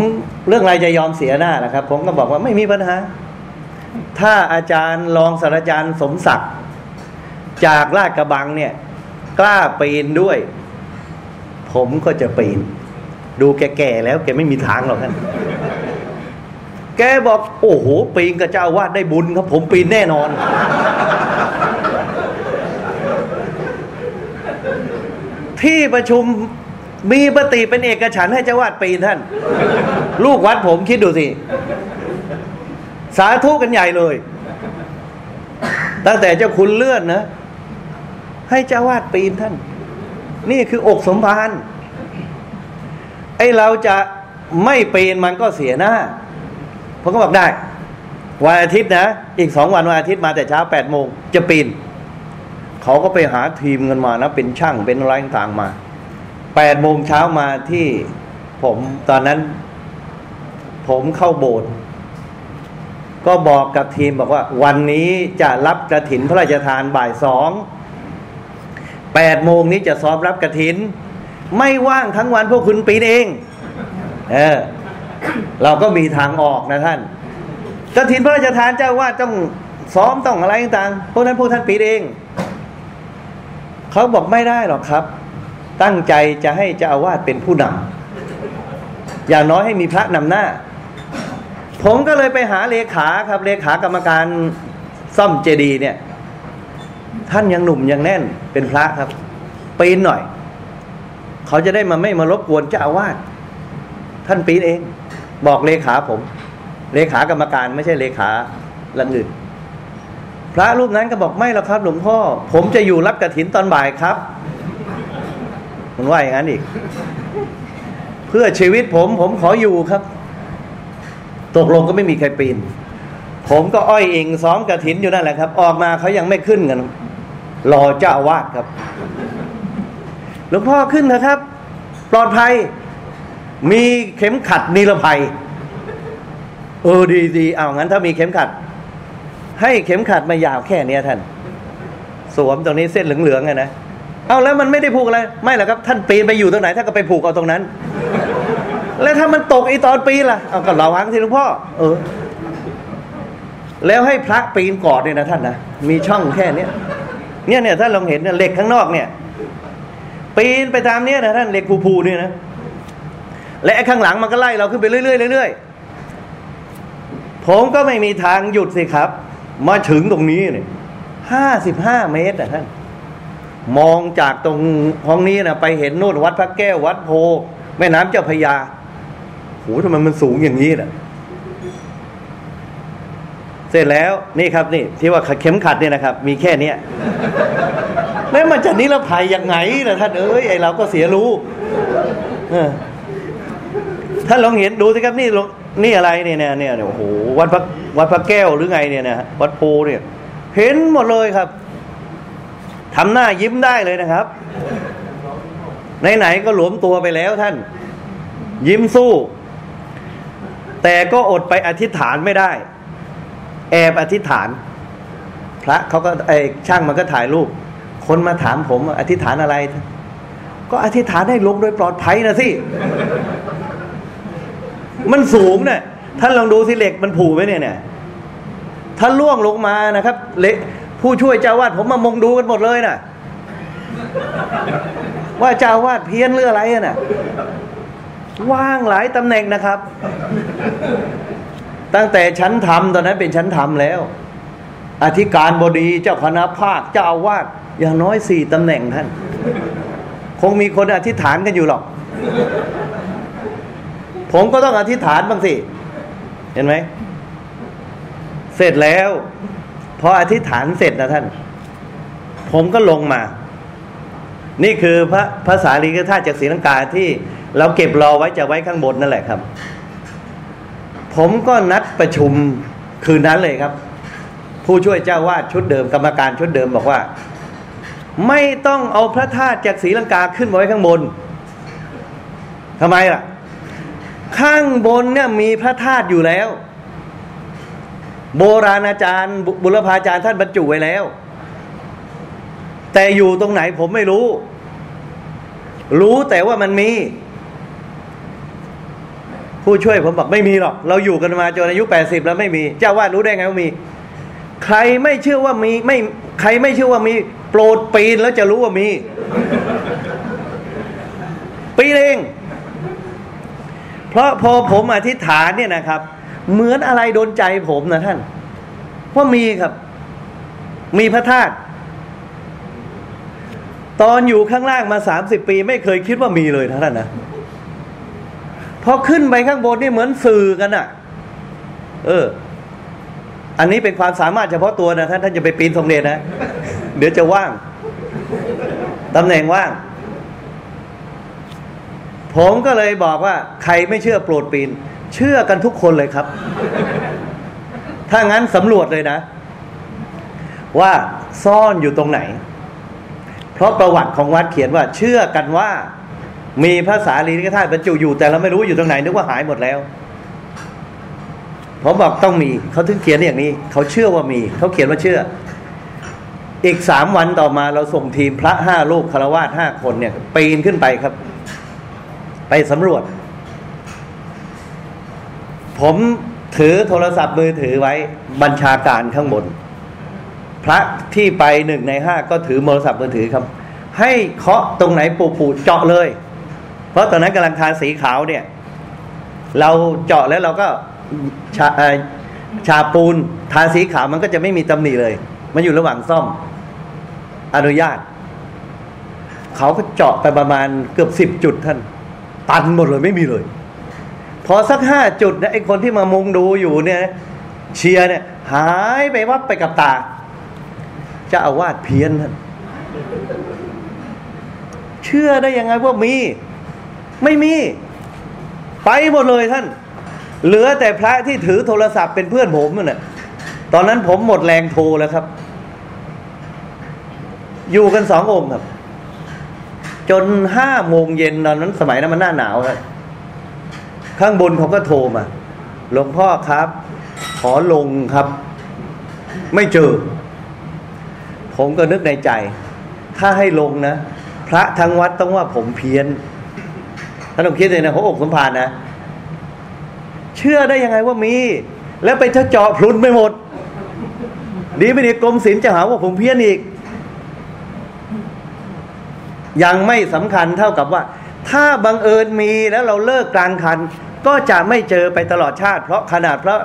เรื่องอะไรจะยอมเสียหน้านะครับ ผมก็บอกว่าไม่มีปัญหา ถ้าอาจารย์รองศาสตราจารย์สมศักดิ์จากลาดกระบังเนี่ย กล้าปีนด้วย ผมก็จะปีน ดูแก่ๆแล้วแกไม่มีทางหรอกท่านแกบอก โอ้โห ปีนกับเจ้าอาวาดได้บุญครับ ผมปีนแน่นอน ที่ประชุม มีปฏิเป็นเอกฉันให้เจ้าวาดปีนท่าน ลูกวัดผมคิดดูสิ สาธุกันใหญ่เลย ตั้งแต่เจ้าคุณเลื่อนนะ ให้เจ้าวาดปีนท่าน นี่คืออกสมภารไอเราจะไม่ปีนมันก็เสียหน้าผมก็บอกได้ วันอาทิตย์นะ อีกสองวันวันอาทิตย์มาแต่เช้าแปดโมงจะปีน เขาก็ไปหาทีมกันมานะ เป็นช่างเป็นอะไรต่างมา แปดโมงเช้ามาที่ผมตอนนั้น ผมเข้าโบสถ์ก็บอกกับทีมบอกว่า วันนี้จะรับกระถินพระราชทานบ่ายสองแปดโมงนี้จะซ้อมรับกระถิน ไม่ว่างทั้งวันพวกคุณปีนเอง เออ เราก็มีทางออกนะท่านกระถินพระราชทานเจ้าว่าต้องซ้อมต้องอะไรต่างพวกนั้นพวกท่านปีนเองเขาบอกไม่ได้หรอกครับ ตั้งใจจะให้เจ้าอาวาสเป็นผู้นำอย่างน้อยให้มีพระนำหน้า ผมก็เลยไปหาเลขาครับเลขากรรมการซ่อมเจดีเนี่ย ท่านยังหนุ่มยังแน่นเป็นพระครับปีนหน่อย เขาจะได้มาไม่มารบกวนเจ้าอาวาสท่านปีนเอง บอกเลขาผม เลขากรรมการไม่ใช่เลขาลังอื่นพระรูปนั้นก็บอกไม่หรอกครับหลวงพ่อ ผมจะอยู่รับกระถินตอนบ่ายครับ มันว่าอย่างนั้นอีก เพื่อชีวิตผม ผมขออยู่ครับ ตกลงก็ไม่มีใครปีน ผมก็อ้อยเองซ้อมกระถินอยู่นั่นแหละครับ ออกมาเขายังไม่ขึ้นกันรอเจ้าอาวาสครับหลวงพ่อขึ้นนะครับ ปลอดภัย มีเข็มขัดนิรภัยเออดีดีเอางั้นถ้ามีเข็มขัด ให้เข็มขัดมายาวแค่เนี้ยท่าน สวมตรงนี้เส้นเหลืองๆไงนะ เอาแล้วมันไม่ได้ผูกอะไร ไม่หรอกครับ ท่านปีนไปอยู่ตรงไหนท่านก็ไปผูกเอาตรงนั้น แล้วถ้ามันตกอีตอนปีนล่ะเอาก็ระวังสิหลวงพ่อเออ แล้วให้พระปีนกอดเนี่ยนะท่านนะมีช่องแค่เนี้ยเนี่ยเนี่ยท่านลองเห็นเนี่ยเหล็กข้างนอกเนี่ย ปีนไปตามเนี้ยนะท่านเหล็กผูๆเนี่ยนะและไอ้ข้างหลังมันก็ไล่เราขึ้นไปเรื่อยๆเรื่อยๆผมก็ไม่มีทางหยุดสิครับ มาถึงตรงนี้เนี่ยห้าสิบห้าเมตรอะท่าน มองจากตรงห้องนี้นะไปเห็นนู่นวัดพระแก้ววัดโพ แม่น้ำเจ้าพยาโหทำไมมันสูงอย่างนี้น่ะเสร็จแล้วนี่ครับนี่ ที่ว่าเข็มขัดเนี่ยนะครับ มีแค่เนี้ยแล้วมันจะนิรภัยยังไงนะท่านเอ้ยไอเราก็เสียรู้ท่านลองเห็นดูสิครับนี่นี่อะไรเนี่ยเนี่ยเนี่ยโอ้โหวัดพระวัดพระแก้วหรือไงเนี่ยนะวัดโพเนี่ย เห็นหมดเลยครับ ทำหน้ายิ้มได้เลยนะครับ ไหนๆก็หลวมตัวไปแล้วท่าน ยิ้มสู้ แต่ก็อดไปอธิษฐานไม่ได้ แอบอธิษฐาน พระเขาก็ไอช่างมันก็ถ่ายรูป คนมาถามผมอธิษฐานอะไร ก็อธิษฐานให้ลงโดยปลอดภัยนะสิ มันสูงเนี่ยท่านลองดูสิเหล็กมันผูไหมเนี่ยเนี่ยถ้าล่วงลงมานะครับ เละ ผู้ช่วยเจ้าวาดผมมามงดูกันหมดเลยนะ่ะ ว่าเจ้าวาดเพี้ยนหรืออะไรน่ะว่างหลายตำแหน่งนะครับ ตั้งแต่ชั้นทำตอนนั้นเป็นชั้นทำแล้ว อธิการบดีเจ้าคณะภาคเจ้าอาวาสอย่างน้อยสี่ตำแหน่งท่าน คงมีคนอธิษฐานกันอยู่หรอก ผมก็ต้องอธิษฐานบ้างสิ เห็นไหม เสร็จแล้ว พออธิษฐานเสร็จนะท่าน ผมก็ลงมา นี่คือพระภาษาลีกธาตุจากศรีลังกาที่เราเก็บรอไว้จะไว้ข้างบนนั่นแหละครับ ผมก็นัดประชุมคืนนั้นเลยครับ ผู้ช่วยเจ้าวาดชุดเดิมกรรมการชุดเดิมบอกว่า ไม่ต้องเอาพระธาตุจากศรีลังกาขึ้นมาไว้ข้างบนทำไมล่ะ ข้างบนเนี่ยมีพระธาตุอยู่แล้ว โบราณอาจารย์ บุรพาจารย์ท่านบรรจุไว้แล้ว แต่อยู่ตรงไหนผมไม่รู้ รู้แต่ว่ามันมี ผู้ช่วยผมบอกไม่มีหรอก เราอยู่กันมาจนอายุแปดสิบแล้วไม่มี เจ้าวาดรู้ได้ไงว่ามี ใครไม่เชื่อว่ามีไม่ใครไม่เชื่อว่ามี โปรดปีนแล้วจะรู้ว่ามี ปีนเอง เพราะพอผมอธิษฐานเนี่ยนะครับ เหมือนอะไรโดนใจผมนะท่าน ว่ามีครับ มีพระธาตุตอนอยู่ข้างล่างมาสามสิบปี ไม่เคยคิดว่ามีเลยนะท่านนะพอขึ้นไปข้างบนนี่เหมือนสื่อกันอะ่ะ เออ อันนี้เป็นความสามารถเฉพาะตัวนะท่านท่านจะไปปีนทรงเดชนะ เดี๋ยวจะว่างตำแหน่งว่าง ผมก็เลยบอกว่า ใครไม่เชื่อโปรดปีน เชื่อกันทุกคนเลยครับ ถ้างั้นสำรวจเลยนะ ว่าซ่อนอยู่ตรงไหน เพราะประวัติของวัดเขียนว่า เชื่อกันว่า มีพระสารีริกธาตุบรรจุอยู่ แต่เราไม่รู้อยู่ตรงไหนนึกว่าหายหมดแล้วผมบอกต้องมีเขาถึงเขียนอย่างนี้ เขาเชื่อว่ามี เขาเขียนว่าเชื่อ อีกสามวันต่อมาเราส่งทีมพระห้าลูกคารวาสห้าคนเนี่ยปีนขึ้นไปครับ ไปสำรวจ ผมถือโทรศัพท์มือถือไว้บัญชาการข้างบน พระที่ไปหนึ่งในห้าก็ถือโทรศัพท์มือถือครับ ให้เคาะตรงไหนปูปูเจาะเลย เพราะตอนนั้นกำลังทาสีขาวเนี่ย เราเจาะแล้วเราก็ชาชาปูนทาสีขาวมันก็จะไม่มีตำหนิเลย มันอยู่ระหว่างซ่อม อนุญาต เขาก็เจาะไปประมาณเกือบสิบจุดท่าน ตันหมดเลยไม่มีเลย พอสักห้าจุดนะไอ้คนที่มามุงดูอยู่เนี่ยเชียร์เนี่ย หายไปวับไปกับตาจะอาวาดเพี้ยนท่านเชื่อได้ยังไงว่ามี ไม่มี ไปหมดเลยท่าน เหลือแต่พระที่ถือโทรศัพท์เป็นเพื่อนผมน่ะตอนนั้นผมหมดแรงโทรแล้วครับ อยู่กันสององค์ครับ จนห้าโมงเย็นตอนนั้นสมัยนั้นมันหน้าหนาวครับ ข้างบนเขาก็โทรมา หลวงพ่อครับ ขอลงครับ ไม่เจอ ผมก็นึกในใจ ถ้าให้ลงนะ พระทั้งวัดต้องว่าผมเพี้ยนท่านต้องคิดเลยนะหัวอกสมภารนะ เชื่อได้ยังไงว่ามี แล้วไปเจาะพลุนไม่หมด ดีไม่ดีกรมศิลป์จะหาว่าผมเพี้ยนอีก ยังไม่สำคัญเท่ากับว่า ถ้าบังเอิญมีแล้วเราเลิกกลางคัน ก็จะไม่เจอไปตลอดชาติ เพราะขนาดพระ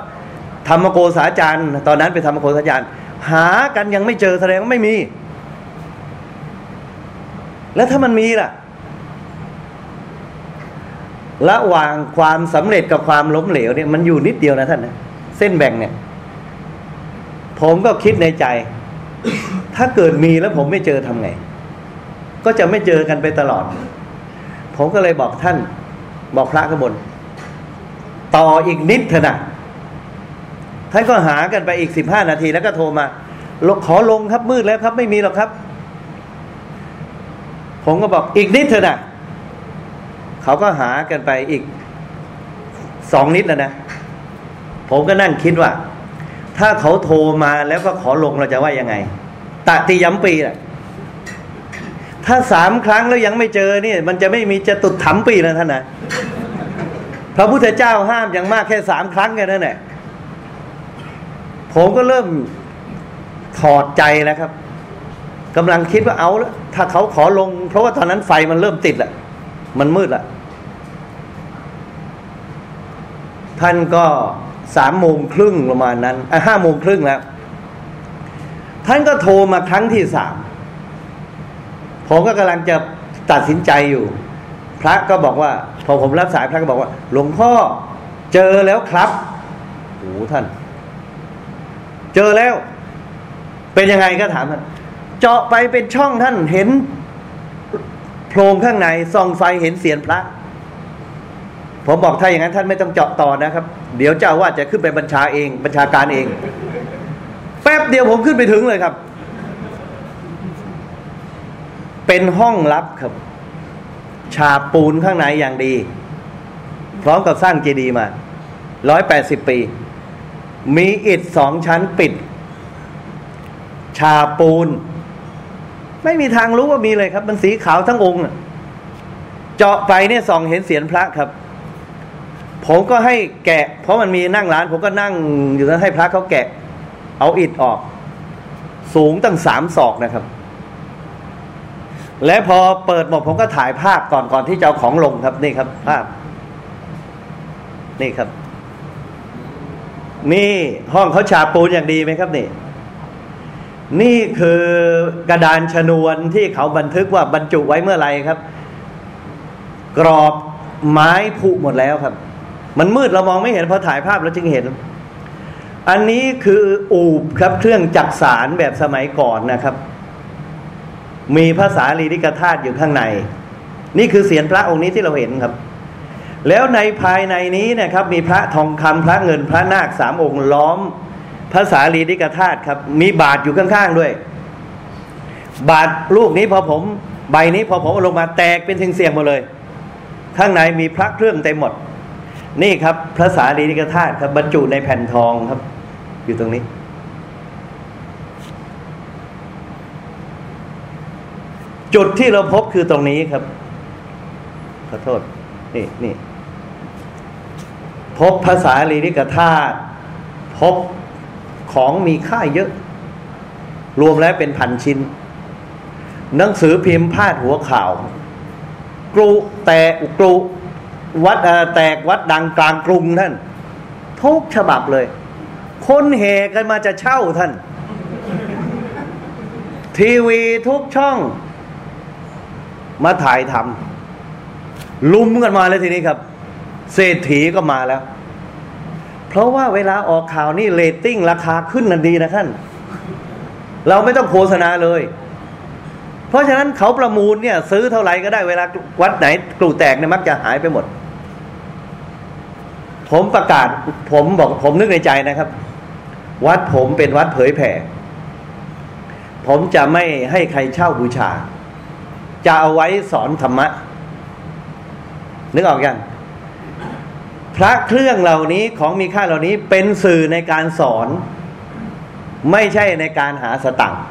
ธรรมโกษาจารย์ ตอนนั้นเป็นธรรมโกษาจารย์ หากันยังไม่เจอแสดงว่าไม่มี แล้วถ้ามันมีล่ะ ระหว่างความสำเร็จกับความล้มเหลวเนี่ยมันอยู่นิดเดียวนะท่านนะเส้นแบ่งเนี่ย ผมก็คิดในใจ ถ้าเกิดมีแล้วผมไม่เจอทำไง ก็จะไม่เจอกันไปตลอด ผมก็เลยบอกท่าน บอกพระขบนต่ออีกนิดเถอะนะท่านก็หากันไปอีกสิบห้านาทีแล้วก็โทรมาขอลงครับมืดแล้วครับ ไม่มีหรอกครับ ผมก็บอกอีกนิดเถอะนะเขาก็หากันไปอีกสองนิดแล้วนะ ผมก็นั่งคิดว่า ถ้าเขาโทรมาแล้วก็ขอลงเราจะว่ายังไงตติย้ำปีแหละ ถ้าสามครั้งแล้วยังไม่เจอเนี่ย มันจะไม่มีจะตุดถำปีนะท่านนะพระพุทธเจ้าห้ามอย่างมากแค่สามครั้งแค่นั้นแหละผมก็เริ่มถอดใจแล้วครับกำลังคิดว่าเอาแล้วถ้าเขาขอลง เพราะว่าตอนนั้นไฟมันเริ่มติดแล้วมันมืดล้วท่านก็สามโมงครึ่งประมาณนั้นอะห้าโมงครึ่งแล้ว ท่านก็โทรมาครั้งที่สาม ผมก็กำลังจะตัดสินใจอยู่ พระก็บอกว่า พอผมรับสายพระก็บอกว่า หลวงพ่อเจอแล้วครับโอ้ท่าน เจอแล้ว เป็นยังไงก็ถามท่านเจาะไปเป็นช่องท่านเห็นโพรงข้างในส่องไฟเห็นเสียนพระ ผมบอกถ้าอย่างนั้น ท่านไม่ต้องเจาะต่อนะครับ เดี๋ยวเจ้าว่าจะขึ้นไปบัญชาเอง บัญชาการเอง แป๊บเดียวผมขึ้นไปถึงเลยครับ เป็นห้องลับครับ ฉาบปูนข้างในอย่างดี พร้อมกับสร้างเจดีย์มาร้อยแปดสิบปี มีอิฐสองชั้นปิด ฉาบปูน ไม่มีทางรู้ว่ามีเลยครับ มันสีขาวทั้งองค์เจาะไปเนี่ยส่องเห็นเสียนพระครับ ผมก็ให้แกะ เพราะมันมีนั่งร้าน ผมก็นั่งอยู่นั้นให้พระเขาแกะ เอาอิฐออก สูงตั้งสามศอกนะครับ และพอเปิดหมดผมก็ถ่ายภาพก่อนก่อนที่จะเอาของลงครับนี่ครับ ภาพ นี่ครับ นี่ห้องเขาฉาบปูนอย่างดีไหมครับนี่ นี่คือกระดานชนวนที่เขาบันทึกว่าบรรจุไว้เมื่อไรครับ กรอบไม้ผุหมดแล้วครับ มันมืดเรามองไม่เห็นพอถ่ายภาพเราจึงเห็น อันนี้คืออูบครับเครื่องจักสารแบบสมัยก่อนนะครับ มีภาษาลีริกธาตุอยู่ข้างใน นี่คือเสียนพระองค์นี้ที่เราเห็นครับ แล้วในภายในนี้นะครับ มีพระทองคำพระเงินพระนาคสามองค์ล้อมภาษาลีริกธาตุครับ มีบาทอยู่ข้างๆด้วย บาทลูกนี้พอผม ใบนี้พอผมเอาลงมาแตกเป็นเสียงๆหมดเลย ข้างในมีพระเครื่องเต็มหมด นี่ครับพระสารีริกธาตุครับบรรจุในแผ่นทองครับ อยู่ตรงนี้ จุดที่เราพบคือตรงนี้ครับ ขอโทษ นี่นี่พบภาษาลีริกธาตุพบของมีค่าเยอะ รวมแล้วเป็นพันชิ้น หนังสือพิมพ์พาดหัวข่าว กรุแต่กรุวัดแตกวัดดังกลางกรุงท่านทุกฉบับเลย คนเหกันมาจะเช่าท่าน ทีวีทุกช่อง มาถ่ายทำลุมกันมาเลยทีนี้ครับ เศรษฐีก็มาแล้ว เพราะว่าเวลาออกข่าวนี่เรตติ้งราคาขึ้นนันดีนะท่าน เราไม่ต้องโฆษณาเลย เพราะฉะนั้นเขาประมูลเนี่ย ซื้อเท่าไหร่ก็ได้เวลาวัดไหนกลุ่แตกเนี่ยมักจะหายไปหมด ผมประกาศ ผมบอกผมนึกในใจนะครับ วัดผมเป็นวัดเผยแผ่ผมจะไม่ให้ใครเช่าบูชา จะเอาไว้สอนธรรมะ นึกออกอยังพระเครื่องเหล่านี้ของมีค่าเหล่านี้เป็นสื่อในการสอน ไม่ใช่ในการหาสตังค์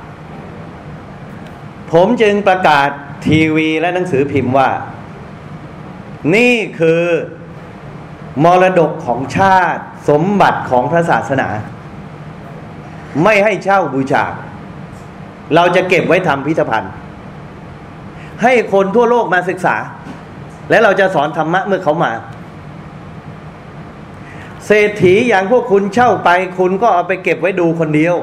ผมจึงประกาศทีวีและหนังสือพิมพ์ว่า นี่คือมรดกของชาติสมบัติของพระศาสนา ไม่ให้เช่าบูชา เราจะเก็บไว้ทำพิพิธภัณฑ์ ให้คนทั่วโลกมาศึกษา และเราจะสอนธรรมะเมื่อเขามา เศรษฐีอย่างพวกคุณเช่าไป คุณก็เอาไปเก็บไว้ดูคนเดียว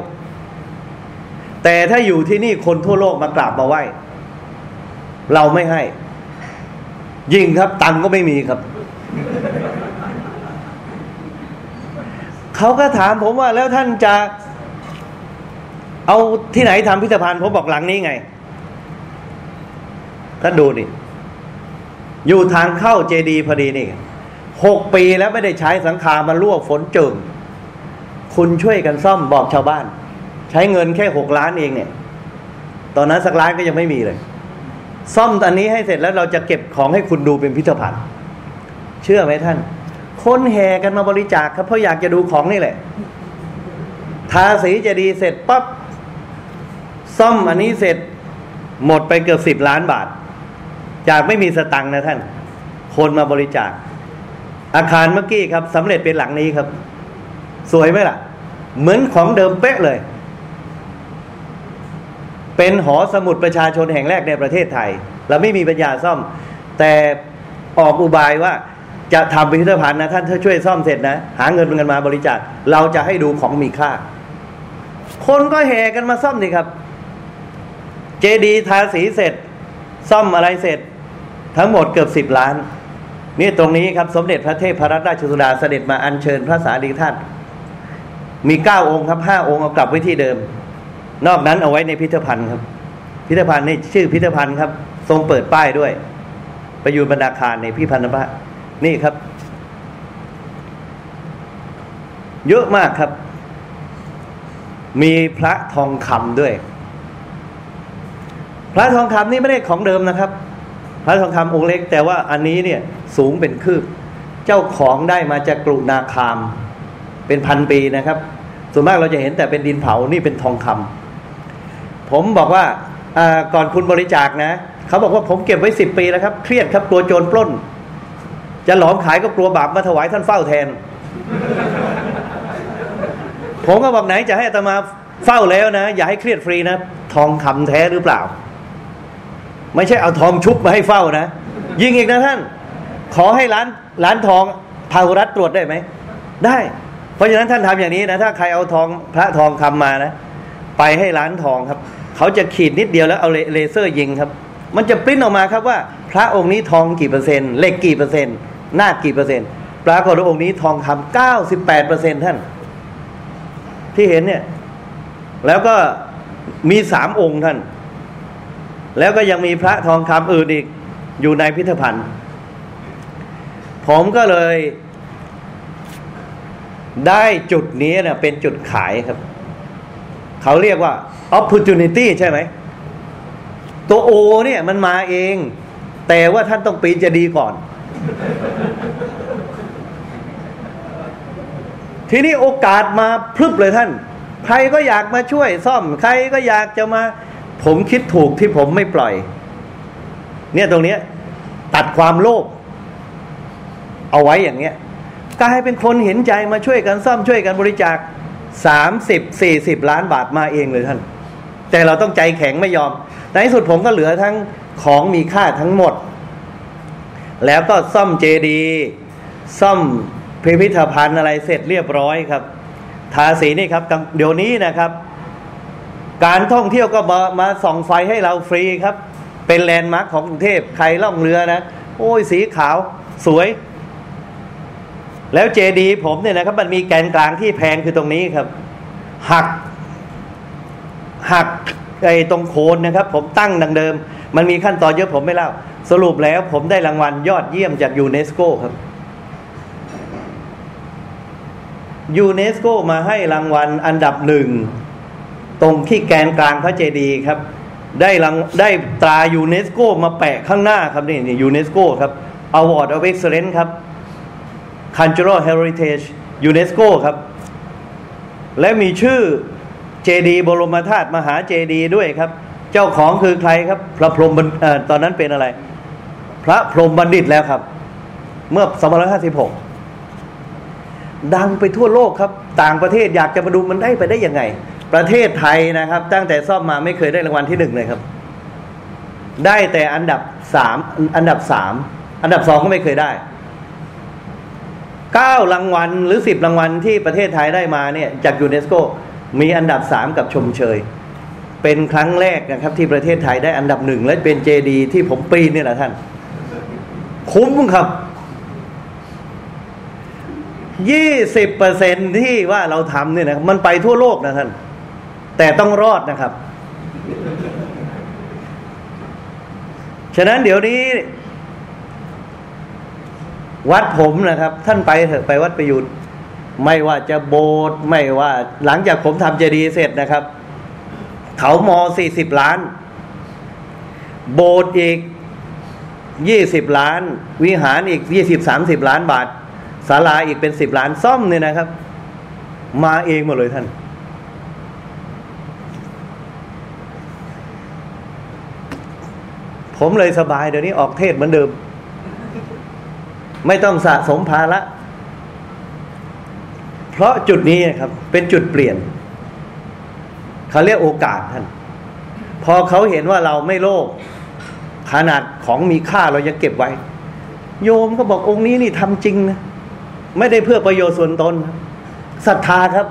แต่ถ้าอยู่ที่นี่คนทั่วโลกมากราบมาไหว้ เราไม่ให้ ยิ่งครับ ตังก็ไม่มีครับเขาก็ถามผมว่าแล้วท่านจะเอาที่ไหนทำพิพิธภัณฑ์ผมบอกหลังนี้ไง ท่านดูนี่ อยู่ทางเข้าเจดีพอดีนี่หกปีแล้วไม่ได้ใช้สังขามาลวกฝนจึงคุณช่วยกันซ่อมบอกชาวบ้าน ใช้เงินแค่หกล้านเองเนี่ย ตอนนั้นสักล้านก็ยังไม่มีเลย ซ่อมอันนี้ให้เสร็จแล้วเราจะเก็บของให้คุณดูเป็นพิพิธภัณฑ์ เชื่อไหมท่าน คนแห่กันมาบริจาคครับเพราะอยากจะดูของนี่แหละ ทาสีเจดีเสร็จปั๊บซ่อมอันนี้เสร็จหมดไปเกือบสิบล้านบาท จากไม่มีสตังค์นะท่าน คนมาบริจาค อาคารเมื่อกี้ครับสำเร็จเป็นหลังนี้ครับ สวยไหมล่ะ เหมือนของเดิมเป๊ะเลย เป็นหอสมุดประชาชนแห่งแรกในประเทศไทย เราไม่มีปัญญาซ่อม แต่ออกอุบายว่าจะทำพิพิธภัณฑ์นะท่านถ้าช่วยซ่อมเสร็จนะ หาเงินเงินมาบริจาค เราจะให้ดูของมีค่า คนก็แห่กันมาซ่อมนี่ครับ เจดีย์ทาสีเสร็จ ซ่อมอะไรเสร็จ ทั้งหมดเกือบสิบล้าน นี่ตรงนี้ครับสมเด็จพระเทพพรัตนราชสุดาเสด็จมาอัญเชิญพระสารีธาตุมีเก้าองค์ครับห้าองค์เอากลับไว้ที่เดิม นอกนั้นเอาไว้ในพิพิธภัณฑ์ครับ พิพิธภัณฑ์นี่ชื่อพิพิธภัณฑ์ครับ ทรงเปิดป้ายด้วย ประยูนบรรณาคารในพิพิธภัณฑ์พระนี่ครับ เยอะมากครับ มีพระทองคำด้วย พระทองคำนี่ไม่ได้ของเดิมนะครับ พระทองคำองค์เล็ก แต่ว่าอันนี้เนี่ยสูงเป็นคืบ เจ้าของได้มาจากกรุนาคาม เป็นพันปีนะครับ ส่วนมากเราจะเห็นแต่เป็นดินเผานี่เป็นทองคำผมบอกว่าก่อนคุณบริจาคนะเขาบอกว่าผมเก็บไว้สิบปีแล้วครับ เครียดครับกลัวโจรปล้น จะหลอมขายก็กลัวบาปมาถวายท่านเฝ้าแทน ผมก็บอกไหนจะให้อาตมาเฝ้าแล้วนะ อย่าให้เครียดฟรีนะ ทองคำแท้หรือเปล่า ไม่ใช่เอาทองชุบมาให้เฝ้านะ ยิงอีกนะท่าน ขอให้ร้านร้านทองพาหุรัฐตรวจได้ไหม ได้ เพราะฉะนั้นท่านทำอย่างนี้นะ ถ้าใครเอาทองพระทองคำมานะ ไปให้ร้านทองครับ เขาจะขีดนิดเดียวแล้วเอาเลเซอร์ยิงครับ มันจะปริ้นออกมาครับว่า พระองค์นี้ทองกี่เปอร์เซ็นต์เหล็กกี่เปอร์เซ็นต์หน้ากี่เปอร์เซ็นต์ปรากฏว่าองค์นี้ทองคำเก้าสิบแปดเปอร์เซ็นต์ท่าน ที่เห็นเนี่ย แล้วก็มีสามองค์ท่าน แล้วก็ยังมีพระทองคำอื่นอีกอยู่ในพิพิธภัณฑ์ ผมก็เลยได้จุดนี้เนะเป็นจุดขายครับ เขาเรียกว่า opportunity ใช่ไหม ตัวโอเนี่ยมันมาเอง แต่ว่าท่านต้องปีนจะดีก่อน ทีนี้โอกาสมาพรึบเลยท่าน ใครก็อยากมาช่วยซ่อม ใครก็อยากจะมา ผมคิดถูกที่ผมไม่ปล่อย เนี่ยตรงเนี้ยตัดความโลภเอาไว้อย่างเงี้ยกลายเป็นคนเห็นใจมาช่วยกันซ่อมช่วยกันบริจาคสามสิบสี่สิบล้านบาทมาเองเลยท่าน แต่เราต้องใจแข็งไม่ยอม ในที่สุดผมก็เหลือทั้งของมีค่าทั้งหมด แล้วก็ซ่อมเจดีซ่อมพิพิธภัณฑ์อะไรเสร็จเรียบร้อยครับ ทาสีนี่ครับเดี๋ยวนี้นะครับ การท่องเที่ยวก็มามาส่องไฟให้เราฟรีครับ เป็นแลนด์มาร์คของกรุงเทพใครล่องเรือนะ โอ้ยสีขาวสวย แล้วเจดีผมเนี่ยนะครับ มันมีแกนกลางที่แพงคือตรงนี้ครับ หัก หักไอ้ตรงโคนนะครับ ผมตั้งดังเดิม มันมีขั้นตอนเยอะผมไม่เล่า สรุปแล้วผมได้รางวัลยอดเยี่ยมจากยูเนสโกครับยูเนสโกมาให้รางวัลอันดับหนึ่ง ตรงที่แกนกลางพระเจดีย์ครับ ได้รางได้ตรายูเนสโกมาแปะข้างหน้าครับนี่ยูเนสโกครับ Award of Excellence ครับ Cultural Heritage UNESCO ครับ และมีชื่อเจดีย์บรมธาตุมหาเจดีย์ด้วยครับ เจ้าของคือใครครับ พระพรหมตอนนั้นเป็นอะไร พระพรหมบัณฑิตแล้วครับ เมื่อ2556ดังไปทั่วโลกครับ ต่างประเทศอยากจะมาดูมันได้ไปได้ยังไง ประเทศไทยนะครับ ตั้งแต่ซ่อมมาไม่เคยได้รางวัลที่หนึ่งเลยครับ ได้แต่อันดับสามอันดับสามอันดับสองก็ไม่เคยได้เก้ารางวัลหรือสิบรางวัลที่ประเทศไทยได้มาเนี่ย จากยูเนสโกมีอันดับสามกับชมเชย เป็นครั้งแรกนะครับ ที่ประเทศไทยได้อันดับหนึ่งและเป็นเจดีที่ผมปีนนี่แหละท่าน คุ้มครับยี่สิบเปอร์เซ็นที่ว่าเราทำเนี่ยนะมันไปทั่วโลกนะท่าน แต่ต้องรอดนะครับ ฉะนั้นเดี๋ยวนี้ วัดผมนะครับ ท่านไปเถอะไปวัดประยุทธ์ไม่ว่าจะโบสถ์ไม่ว่า หลังจากผมทำเจดีย์เสร็จนะครับ เขามอสี่สิบล้าน โบสถ์อีกยี่สิบล้าน วิหารอีกยี่สิบสามสิบล้านบาทศาลาอีกเป็นสิบล้านซ่อมเนี่ยนะครับ มาเองหมดเลยท่าน ผมเลยสบายเดี๋ยวนี้ออกเทศเหมือนเดิม ไม่ต้องสะสมภาระเพราะจุดนี้ครับ เป็นจุดเปลี่ยนเขาเรียกโอกาสท่าน พอเขาเห็นว่าเราไม่โลภขนาดของมีค่าเรายังเก็บไว้ โยมก็บอกองค์นี้นี่ทำจริงนะไม่ได้เพื่อประโยชน์ส่วนตนศรัทธาครับ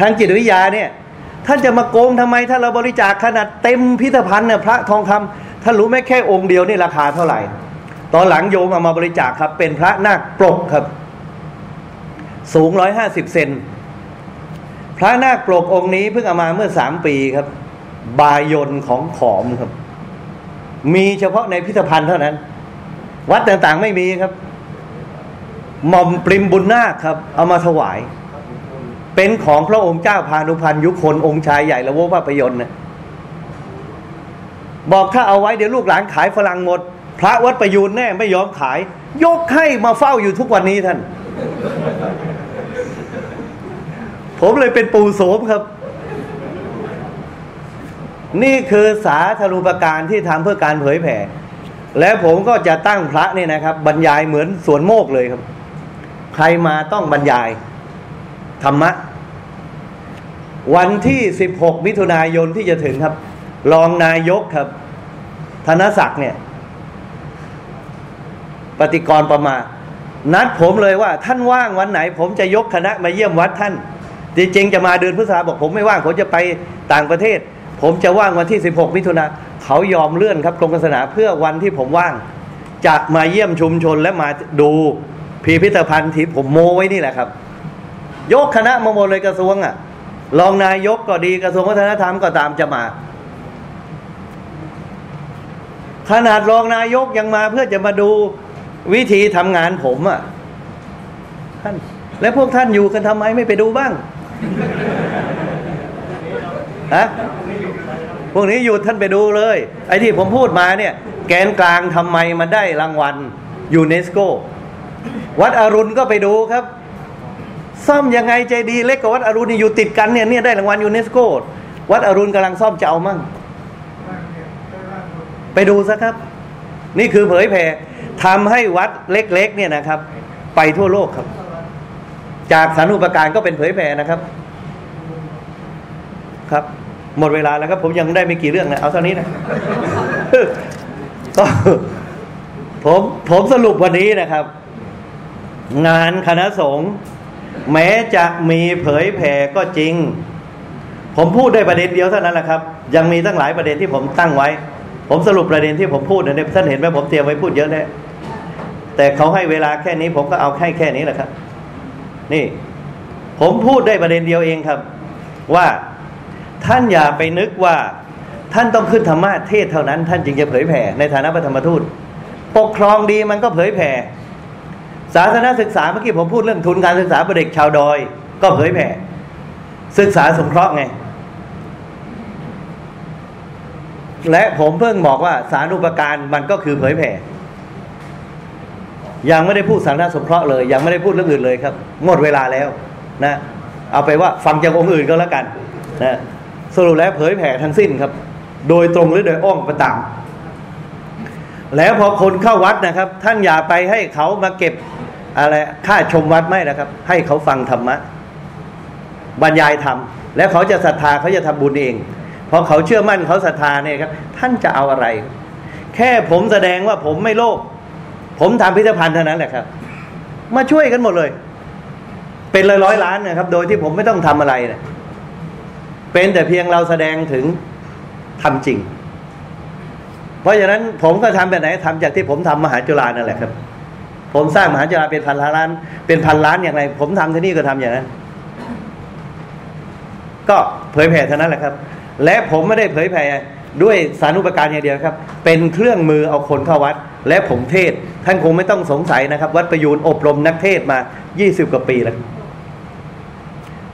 ทางจิตวิทยาเนี่ย ท่านจะมาโกงทำไม ถ้าเราบริจาคขนาดเต็มพิพิธภัณฑ์เนี่ยพระทองคำ ท่านรู้ไหมแค่องค์เดียวนี่ราคาเท่าไหร่ ตอนหลังโยมเอามาบริจาคครับ เป็นพระนาคปลกครับ สูงร้อยห้าสิบเซนพระนาคปลกองค์นี้เพิ่งเอามาเมื่อสามปีครับ บายนของขอมครับ มีเฉพาะในพิพิธภัณฑ์เท่านั้น วัดต่างๆไม่มีครับหม่อมปริมบุญนาคครับ เอามาถวาย เป็นของพระองค์เจ้าพานุพันธ์ยุคนองค์ชายใหญ่ละโวภาพยนตร์นะ บอกถ้าเอาไว้เดี๋ยวลูกหลานขายฝรั่งหมด พระวัดประยูนแน่ไม่ยอมขาย ยกให้มาเฝ้าอยู่ทุกวันนี้ท่าน ผมเลยเป็นปู่โสมครับ นี่คือสาธารณปการที่ทำเพื่อการเผยแผ่ แล้วผมก็จะตั้งพระเนี่ยนะครับ บรรยายเหมือนสวนโมกเลยครับ ใครมาต้องบรรยาย ธรรมะ วันที่ 16 มิถุนายนที่จะถึงครับ รองนายกครับ ธนศักดิ์เนี่ย ปฏิกรประมา นัดผมเลยว่า ท่านว่างวันไหน ผมจะยกคณะมาเยี่ยมวัดท่าน จริงๆจะมาเดือนพฤษภาบอกผมไม่ว่าง ผมจะไปต่างประเทศ ผมจะว่างวันที่ 16 มิถุนาเขายอมเลื่อนครับกรมศาสนาเพื่อวันที่ผมว่าง จะมาเยี่ยมชุมชนและมาดูพิพิธภัณฑ์ที่ผมโมไว้นี่แหละครับ ยกคณะมาหมดเลยกระทรวงอะ่ะรองนายกก็ดีกระทรวงวัฒนธรรมก็ตามจะมา ขนาดรองนายกยังมาเพื่อจะมาดูวิธีทำงานผมอะ่ะท่านแล้วพวกท่านอยู่กันทำไมไม่ไปดูบ้างฮะพวกนี้หยุดท่านไปดูเลย ไอ้ที่ผมพูดมาเนี่ย แกนกลางทำไมมันได้รางวัลยูเนสโก วัดอรุณก็ไปดูครับ ซ่อมยังไงเจดีย์เล็กกว่าวัดอรุณนี่อยู่ติดกันเนี่ยเนี่ยได้รางวัลยูเนสโก วัดอรุณกำลังซ่อมจะเอามั่ง ไปดูซะครับ นี่คือเผยแผ่ทำให้วัดเล็กๆเนี่ยนะครับ ไปทั่วโลกครับ จากสาธารณูปการก็เป็นเผยแผ่นะครับ ครับ หมดเวลาแล้วครับ ผมยังได้ไม่กี่เรื่องนะเอาเท่านี้นะก็ผมผมสรุปวันนี้นะครับ งานคณะสงฆ์แม้จะมีเผยแผ่ก็จริง ผมพูดได้ประเด็นเดียวเท่านั้นแหละครับ ยังมีตั้งหลายประเด็นที่ผมตั้งไว้ ผมสรุปประเด็นที่ผมพูดเนี่ยท่านเห็นไหมผมเตรียมไว้พูดเยอะแน่แต่เขาให้เวลาแค่นี้ ผมก็เอาแค่แค่นี้แหละครับ นี่ ผมพูดได้ประเด็นเดียวเองครับ ว่าท่านอย่าไปนึกว่าท่านต้องขึ้นธรรมะเทศเท่านั้น ท่านจึงจะเผยแผ่ในฐานะพระธรรมทูตปกครองดีมันก็เผยแผ่ศาสนาศึกษาเมื่อกี้ผมพูดเรื่องทุนการศึกษาประเด็กชาวดอย ก็เผยแผ่ศึกษาสงเคราะห์ไง และผมเพิ่งบอกว่าสารุปการมันก็คือเผยแผ่ ยังไม่ได้พูดสารสงเคราะห์เลย ยังไม่ได้พูดเรื่องอื่นเลยครับ หมดเวลาแล้วนะ เอาไปว่าฟังจากองค์อื่นก็แล้วกันนะสรุปแล้วเผยแผ่ทั้งสิ้นครับ โดยตรงหรือโดยอ้อมก็ตาม แล้วพอคนเข้าวัดนะครับ ท่านอย่าไปให้เขามาเก็บอะไรค่าชมวัดไม่นะครับ ให้เขาฟังธรรมะบรรยายธรรมแล้วเขาจะศรัทธาเขาจะทำบุญเอง พอเขาเชื่อมั่นเขาศรัทธาเนี่ยครับ ท่านจะเอาอะไร แค่ผมแสดงว่าผมไม่โลภผมทำพิพิธภัณฑ์เท่านั้นแหละครับ มาช่วยกันหมดเลย เป็นร้อยร้อยล้านนะครับ โดยที่ผมไม่ต้องทำอะไรเนี่ยเป็นแต่เพียงเราแสดงถึงทำจริง เพราะฉะนั้นผมก็ทำแบบไหนทำจากที่ผมทำมหาจุฬานั่นแหละครับ ผมสร้างมหาจุฬาเป็นพันล้าน เป็นพันล้านอย่างไร ผมทำที่นี่ก็ทำอย่างนั้น ก็เผยแผ่เท่านั้นแหละครับ และผมไม่ได้เผยแผ่ด้วยสารุปการอย่างเดียวครับ เป็นเครื่องมือเอาคนเข้าวัด และผมเทศ ท่านคงไม่ต้องสงสัยนะครับ วัดประยูนอบรมนักเทศมา 20 กว่าปีแล้ว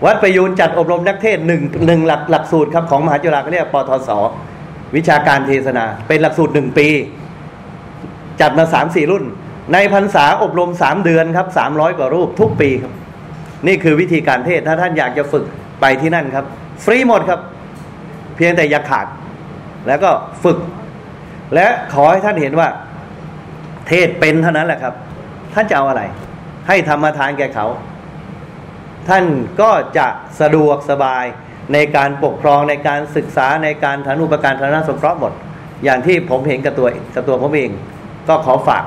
วัดประยูนจัดอบรมนักเทศหนึ่งหนึ่งหลักหลักสูตรครับของมหาจุฬาเขาเรียกปทศวิชาการเทศนา เป็นหลักสูตรหนึ่งปี จัดมาสามสี่รุ่น ในพรรษาอบรมสามเดือนครับสามร้อยกว่ารูปทุกปีครับ นี่คือวิธีการเทศถ้าท่านอยากจะฝึกไปที่นั่นครับ ฟรีหมดครับ พียงแต่อย่าขาด แล้วก็ฝึก และขอให้ท่านเห็นว่า เทศเป็นเท่านั้นแหละครับ ท่านจะเอาอะไร ให้ธรรมทานแก่เขา ท่านก็จะสะดวกสบายในการปกครองในการศึกษาในการฐานุปการฐานะสงเคราะห์หมด อย่างที่ผมเห็นกับตัวกับตัวผมเอง ก็ขอฝาก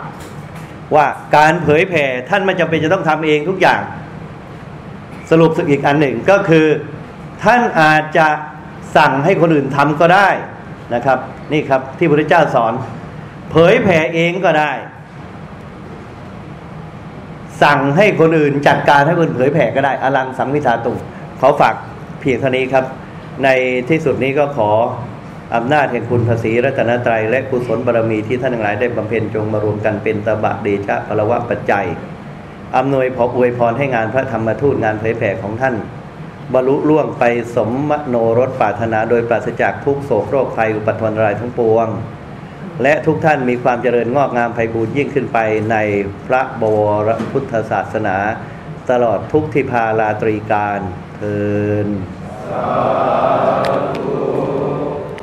ว่าการเผยแผ่ท่านไม่จำเป็นจะต้องทำเองทุกอย่าง สรุปสึกอีกอันหนึ่งก็คือ ท่านอาจจะ สั่งให้คนอื่นทำก็ได้นะครับ นี่ครับที่พระพุทธเจ้าสอน เผยแผ่เองก็ได้ สั่งให้คนอื่นจัดการให้คนอื่นเผยแผ่ก็ได้ อลังสังวิชาตุขอฝากเพียงเท่านี้ครับ ในที่สุดนี้ก็ขออำนาจแห่งคุณภาษีรัตนตรัยและกุศลบารมีที่ท่านทั้งหลายได้บำเพ็ญจงมารวมกันเป็นตบะเดชะพลวะปัจจัยอำนวยพออวยพรให้งานพระธรรมทูตงานเผยแผ่ของท่าน บรรลุล่วงไปสมมโนรสปรารถนาโดยปราศจากทุกโศกโรคภัยอุปทานรายทั้งปวง และทุกท่านมีความเจริญงอกงามไพบูรยิ่งขึ้นไปในพระบวรพุทธศาสนา ตลอดทุกทิพาลาตรีการเทินสาธุ